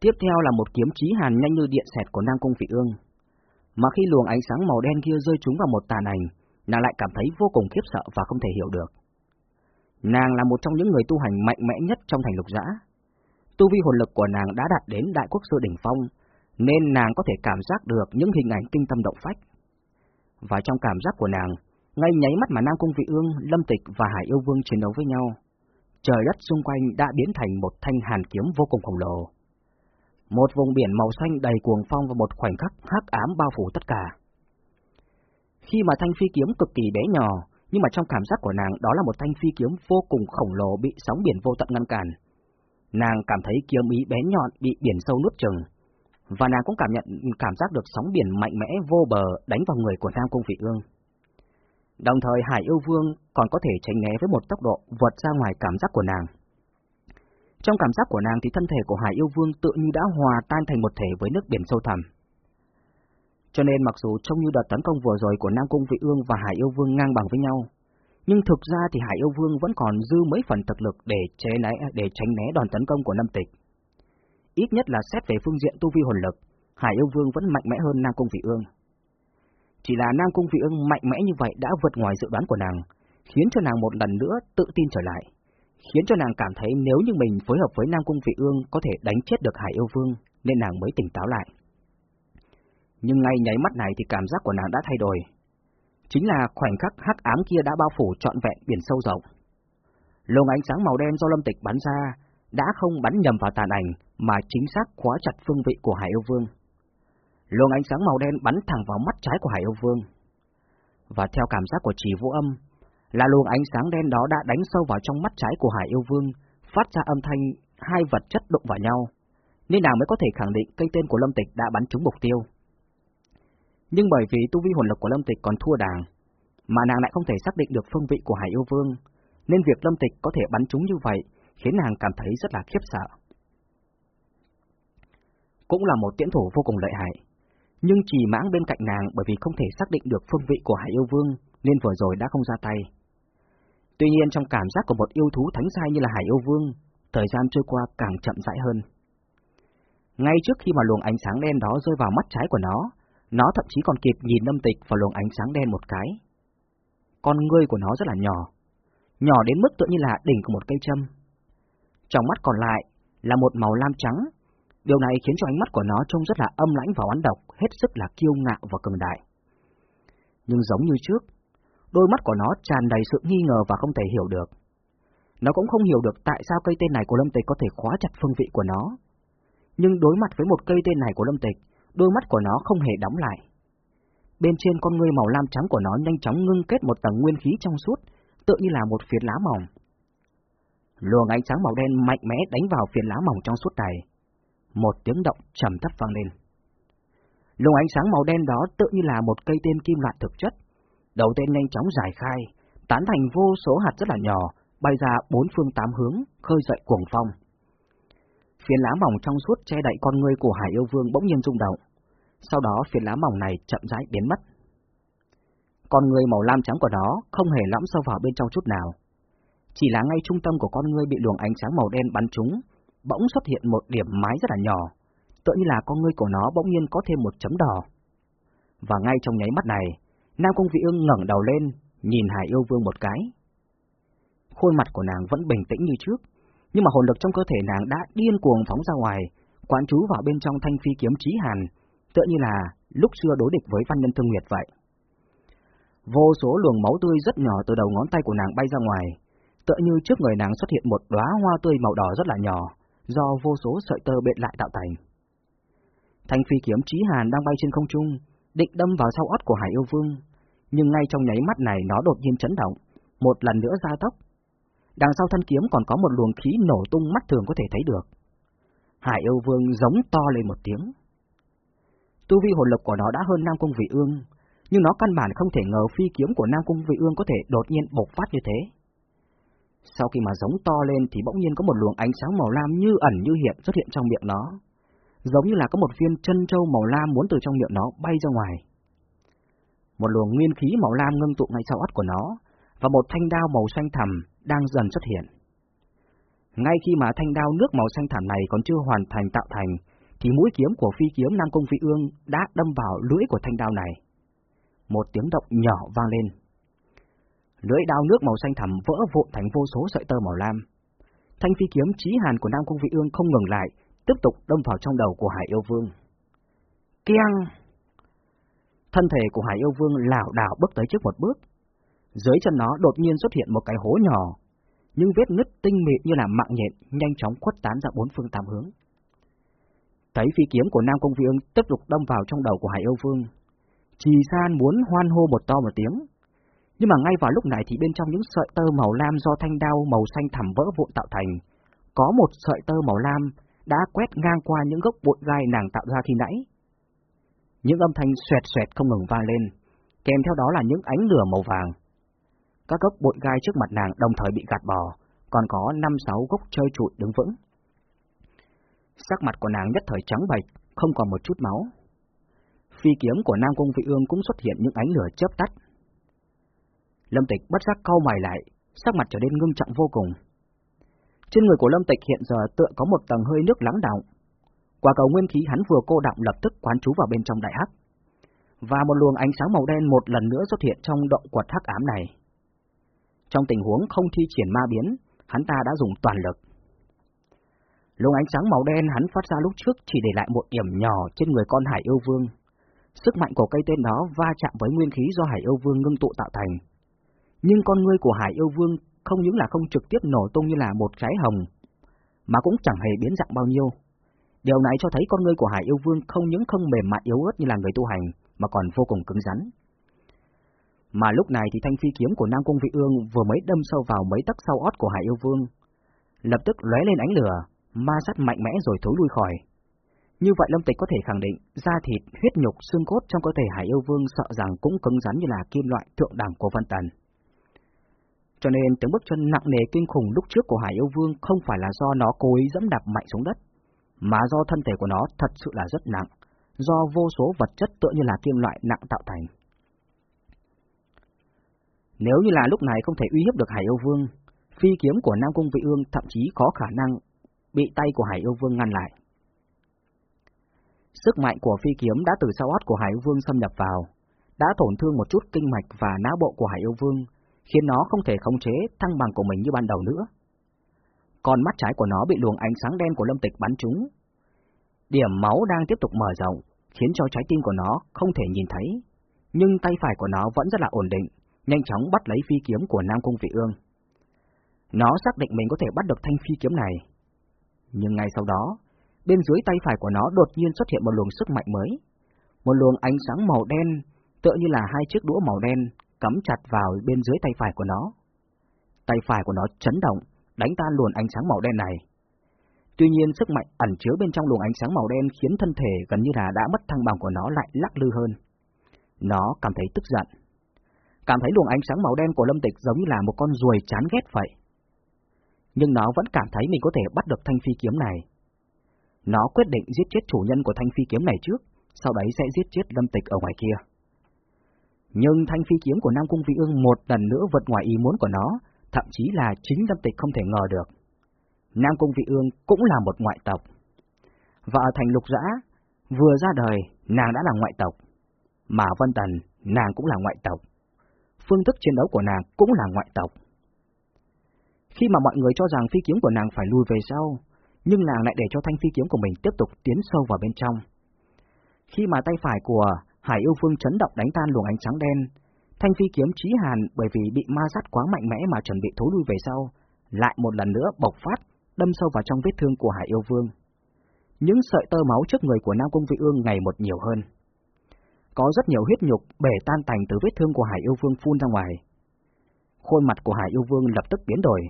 Tiếp theo là một kiếm chí hàn nhanh như điện xẹt của Nam Cung vị Ương. Mà khi luồng ánh sáng màu đen kia rơi trúng vào một tàn ảnh, nàng lại cảm thấy vô cùng khiếp sợ và không thể hiểu được. Nàng là một trong những người tu hành mạnh mẽ nhất trong thành lục giã. Tu vi hồn lực của nàng đã đạt đến đại quốc sư đỉnh phong, nên nàng có thể cảm giác được những hình ảnh kinh tâm động phách. Và trong cảm giác của nàng, ngay nháy mắt mà Nam Cung Vị Ương, Lâm Tịch và Hải Yêu Vương chiến đấu với nhau, trời đất xung quanh đã biến thành một thanh hàn kiếm vô cùng khổng lồ. Một vùng biển màu xanh đầy cuồng phong và một khoảnh khắc hắc ám bao phủ tất cả. Khi mà thanh phi kiếm cực kỳ bé nhỏ, nhưng mà trong cảm giác của nàng đó là một thanh phi kiếm vô cùng khổng lồ bị sóng biển vô tận ngăn cản. Nàng cảm thấy kiếm ý bé nhọn bị biển sâu nuốt chừng, và nàng cũng cảm nhận cảm giác được sóng biển mạnh mẽ vô bờ đánh vào người của Nam Cung Vị Ương. Đồng thời Hải Yêu Vương còn có thể tránh né với một tốc độ vượt ra ngoài cảm giác của nàng. Trong cảm giác của nàng thì thân thể của Hải Yêu Vương tự như đã hòa tan thành một thể với nước biển sâu thẳm. Cho nên mặc dù trông như đợt tấn công vừa rồi của Nam Cung Vị Ương và Hải Yêu Vương ngang bằng với nhau, nhưng thực ra thì Hải Yêu Vương vẫn còn dư mấy phần thực lực để chế né để tránh né đòn tấn công của Lâm Tịch. Ít nhất là xét về phương diện tu vi hồn lực, Hải Yêu Vương vẫn mạnh mẽ hơn Nam Cung Vị Ương. Chỉ là Nam Cung Vị Ương mạnh mẽ như vậy đã vượt ngoài dự đoán của nàng, khiến cho nàng một lần nữa tự tin trở lại, khiến cho nàng cảm thấy nếu như mình phối hợp với Nam Cung Vị Ương có thể đánh chết được Hải Yêu Vương, nên nàng mới tỉnh táo lại. Nhưng ngay nháy mắt này thì cảm giác của nàng đã thay đổi. Chính là khoảnh khắc hắc ám kia đã bao phủ trọn vẹn biển sâu rộng. Lồng ánh sáng màu đen do Lâm Tịch bắn ra đã không bắn nhầm vào tàn ảnh mà chính xác khóa chặt phương vị của Hải Yêu Vương. Luồng ánh sáng màu đen bắn thẳng vào mắt trái của Hải Yêu Vương. Và theo cảm giác của Trì Vũ Âm, là luồng ánh sáng đen đó đã đánh sâu vào trong mắt trái của Hải Yêu Vương, phát ra âm thanh hai vật chất đụng vào nhau, nên nàng mới có thể khẳng định cây tên của Lâm Tịch đã bắn trúng mục tiêu. Nhưng bởi vì tu vi hồn lực của Lâm Tịch còn thua đàng, mà nàng lại không thể xác định được phương vị của Hải Yêu Vương, nên việc Lâm Tịch có thể bắn trúng như vậy khiến nàng cảm thấy rất là khiếp sợ. Cũng là một tiễn thủ vô cùng lợi hại, nhưng chỉ mãng bên cạnh nàng bởi vì không thể xác định được phương vị của Hải Yêu Vương nên vừa rồi đã không ra tay. Tuy nhiên trong cảm giác của một yêu thú thánh sai như là Hải Yêu Vương, thời gian trôi qua càng chậm rãi hơn. Ngay trước khi mà luồng ánh sáng đen đó rơi vào mắt trái của nó, nó thậm chí còn kịp nhìn lâm tịch vào luồng ánh sáng đen một cái. Con ngươi của nó rất là nhỏ, nhỏ đến mức tự như là đỉnh của một cây châm. Trong mắt còn lại là một màu lam trắng, điều này khiến cho ánh mắt của nó trông rất là âm lãnh và oán độc, hết sức là kiêu ngạo và cường đại. Nhưng giống như trước, đôi mắt của nó tràn đầy sự nghi ngờ và không thể hiểu được. Nó cũng không hiểu được tại sao cây tên này của Lâm Tịch có thể khóa chặt phương vị của nó. Nhưng đối mặt với một cây tên này của Lâm Tịch, đôi mắt của nó không hề đóng lại. Bên trên con ngươi màu lam trắng của nó nhanh chóng ngưng kết một tầng nguyên khí trong suốt, tựa như là một phiến lá mỏng. Luồng ánh sáng màu đen mạnh mẽ đánh vào phiến lá mỏng trong suốt này. Một tiếng động trầm thấp vang lên. Luồng ánh sáng màu đen đó tự như là một cây tên kim loại thực chất. Đầu tên nhanh chóng giải khai, tán thành vô số hạt rất là nhỏ, bay ra bốn phương tám hướng, khơi dậy cuồng phong. Phiến lá mỏng trong suốt che đậy con ngươi của Hải Yêu Vương bỗng nhiên rung động. Sau đó phiến lá mỏng này chậm rãi biến mất. Con ngươi màu lam trắng của nó không hề lõm sâu vào bên trong chút nào. Chỉ là ngay trung tâm của con ngươi bị luồng ánh sáng màu đen bắn trúng, bỗng xuất hiện một điểm mái rất là nhỏ, tựa như là con ngươi của nó bỗng nhiên có thêm một chấm đỏ. Và ngay trong nháy mắt này, Nam Cung Vị Ương ngẩng đầu lên, nhìn Hải Yêu Vương một cái. Khuôn mặt của nàng vẫn bình tĩnh như trước, nhưng mà hồn lực trong cơ thể nàng đã điên cuồng phóng ra ngoài, quán trú vào bên trong thanh phi kiếm chí hàn, tựa như là lúc xưa đối địch với văn nhân thương nguyệt vậy. Vô số luồng máu tươi rất nhỏ từ đầu ngón tay của nàng bay ra ngoài, tựa như trước người nàng xuất hiện một đóa hoa tươi màu đỏ rất là nhỏ, do vô số sợi tơ bện lại tạo thành. Thanh phi kiếm chí hàn đang bay trên không trung, định đâm vào sau ót của Hải Yêu Vương, nhưng ngay trong nháy mắt này nó đột nhiên chấn động, một lần nữa ra tốc, Đằng sau thân kiếm còn có một luồng khí nổ tung mắt thường có thể thấy được. Hải yêu vương giống to lên một tiếng. Tu vi hồn lực của nó đã hơn Nam Cung Vị Ương, nhưng nó căn bản không thể ngờ phi kiếm của Nam Cung Vị Ương có thể đột nhiên bộc phát như thế. Sau khi mà giống to lên thì bỗng nhiên có một luồng ánh sáng màu lam như ẩn như hiện xuất hiện trong miệng nó, giống như là có một viên chân châu màu lam muốn từ trong miệng nó bay ra ngoài. Một luồng nguyên khí màu lam ngưng tụ ngay sau ót của nó, và một thanh đao màu xanh thẳm đang dần xuất hiện. Ngay khi mà thanh đao nước màu xanh thẳm này còn chưa hoàn thành tạo thành, thì mũi kiếm của phi kiếm Nam Cung Phi Ương đã đâm vào lưỡi của thanh đao này. Một tiếng động nhỏ vang lên. Lưỡi đao nước màu xanh thẳm vỡ vụn thành vô số sợi tơ màu lam. Thanh phi kiếm chí hàn của Nam Cung Phi Ương không ngừng lại, tiếp tục đâm vào trong đầu của Hải Yêu Vương. Keng! Thân thể của Hải Yêu Vương lảo đảo bước tới trước một bước, dưới chân nó đột nhiên xuất hiện một cái hố nhỏ, nhưng vết nứt tinh mịn như là mạng nhện nhanh chóng khuất tán ra bốn phương tám hướng. Thấy phi kiếm của Nam Công Vương tiếp tục đâm vào trong đầu của Hải Yêu Vương, Trì san muốn hoan hô một to một tiếng, nhưng mà ngay vào lúc này thì bên trong những sợi tơ màu lam do thanh đao màu xanh thẳm vỡ vụn tạo thành, có một sợi tơ màu lam đã quét ngang qua những gốc bụi gai nàng tạo ra khi nãy. Những âm thanh xoẹt xoẹt không ngừng vang lên, kèm theo đó là những ánh lửa màu vàng. Các gốc bụi gai trước mặt nàng đồng thời bị gạt bỏ, còn có năm sáu gốc chơi trụi đứng vững. Sắc mặt của nàng nhất thời trắng bệch, không còn một chút máu. Phi kiếm của Nam Cung Vị Ương cũng xuất hiện những ánh lửa chớp tắt. Lâm Tịch bất giác cau mày lại, sắc mặt trở nên ngưng trọng vô cùng. Trên người của Lâm Tịch hiện giờ tựa có một tầng hơi nước lắng đọng. Quả cầu nguyên khí hắn vừa cô động lập tức quán trú vào bên trong đại hắc. Và một luồng ánh sáng màu đen một lần nữa xuất hiện trong động quật hắc ám này. Trong tình huống không thi triển ma biến, hắn ta đã dùng toàn lực. Luồng ánh sáng màu đen hắn phát ra lúc trước chỉ để lại một điểm nhỏ trên người con hải yêu vương. Sức mạnh của cây tên đó va chạm với nguyên khí do hải yêu vương ngưng tụ tạo thành. Nhưng con ngươi của hải yêu vương không những là không trực tiếp nổ tung như là một trái hồng, mà cũng chẳng hề biến dạng bao nhiêu. Điều này cho thấy con ngươi của Hải Yêu Vương không những không mềm mại yếu ớt như là người tu hành, mà còn vô cùng cứng rắn. Mà lúc này thì thanh phi kiếm của Nam Cung Vị Ương vừa mới đâm sâu vào mấy tấc sau ót của Hải Yêu Vương, lập tức lóe lên ánh lửa, ma sát mạnh mẽ rồi thối lui khỏi. Như vậy Lâm Tịch có thể khẳng định, da thịt, huyết nhục, xương cốt trong cơ thể Hải Yêu Vương sợ rằng cũng cứng rắn như là kim loại thượng đẳng của Văn Tần. Cho nên tiếng bước chân nặng nề kinh khủng lúc trước của Hải Yêu Vương không phải là do nó cố ý dẫm đạp mạnh xuống đất, mà do thân thể của nó thật sự là rất nặng, do vô số vật chất tựa như là kim loại nặng tạo thành. Nếu như là lúc này không thể uy hiếp được Hải Yêu Vương, phi kiếm của Nam Cung Vị Ương thậm chí có khả năng bị tay của Hải Yêu Vương ngăn lại. Sức mạnh của phi kiếm đã từ sau ót của Hải Yêu Vương xâm nhập vào, đã tổn thương một chút kinh mạch và não bộ của Hải Yêu Vương, khiến nó không thể khống chế thăng bằng của mình như ban đầu nữa. Con mắt trái của nó bị luồng ánh sáng đen của lâm tịch bắn trúng. Điểm máu đang tiếp tục mở rộng, khiến cho trái tim của nó không thể nhìn thấy, nhưng tay phải của nó vẫn rất là ổn định, nhanh chóng bắt lấy phi kiếm của Nam Cung Vị Ương. Nó xác định mình có thể bắt được thanh phi kiếm này. Nhưng ngay sau đó, bên dưới tay phải của nó đột nhiên xuất hiện một luồng sức mạnh mới. Một luồng ánh sáng màu đen, tựa như là hai chiếc đũa màu đen cắm chặt vào bên dưới tay phải của nó. Tay phải của nó chấn động, đánh tan luồng ánh sáng màu đen này. Tuy nhiên sức mạnh ẩn chứa bên trong luồng ánh sáng màu đen khiến thân thể gần như là đã mất thăng bằng của nó lại lắc lư hơn. Nó cảm thấy tức giận. Cảm thấy luồng ánh sáng màu đen của Lâm Tịch giống như là một con ruồi chán ghét vậy. Nhưng nó vẫn cảm thấy mình có thể bắt được thanh phi kiếm này. Nó quyết định giết chết chủ nhân của thanh phi kiếm này trước, sau đấy sẽ giết chết Lâm Tịch ở ngoài kia. Nhưng thanh phi kiếm của Nam Cung Vị Ương một lần nữa vượt ngoài ý muốn của nó, thậm chí là chính Lâm Tịch không thể ngờ được. Nam Cung Vị Ương cũng là một ngoại tộc. Và ở thành lục giã, vừa ra đời, nàng đã là ngoại tộc. Mà Vân Tần, nàng cũng là ngoại tộc. Phương thức chiến đấu của nàng cũng là ngoại tộc. Khi mà mọi người cho rằng phi kiếm của nàng phải lùi về sau, nhưng nàng lại để cho thanh phi kiếm của mình tiếp tục tiến sâu vào bên trong. Khi mà tay phải của Hải yêu Phương chấn động đánh tan luồng ánh sáng đen. Thanh phi kiếm chí hàn bởi vì bị ma sát quá mạnh mẽ mà chuẩn bị thối lui về sau, lại một lần nữa bộc phát, đâm sâu vào trong vết thương của Hải yêu vương. Những sợi tơ máu trước người của Nam Cung Vị Ương ngày một nhiều hơn. Có rất nhiều huyết nhục bể tan tành từ vết thương của Hải yêu vương phun ra ngoài. Khuôn mặt của Hải yêu vương lập tức biến đổi.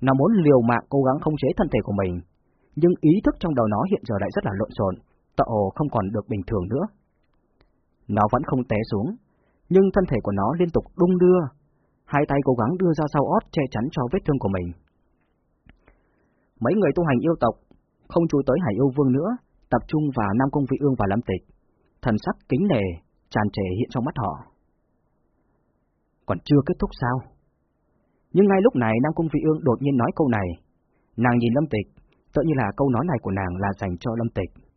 Nó muốn liều mạng cố gắng không chế thân thể của mình, nhưng ý thức trong đầu nó hiện giờ lại rất là lộn xộn, tợ hồ không còn được bình thường nữa. Nó vẫn không té xuống, nhưng thân thể của nó liên tục đung đưa, hai tay cố gắng đưa ra sau ót che chắn cho vết thương của mình. Mấy người tu hành yêu tộc không chú tới Hải Yêu Vương nữa, tập trung vào Nam Cung Vị Ương và Lâm Tịch, thần sắc kính nề, tràn trề hiện trong mắt họ. Còn chưa kết thúc sao? Nhưng ngay lúc này Nam Cung Vị Ương đột nhiên nói câu này, nàng nhìn Lâm Tịch, tự như là câu nói này của nàng là dành cho Lâm Tịch.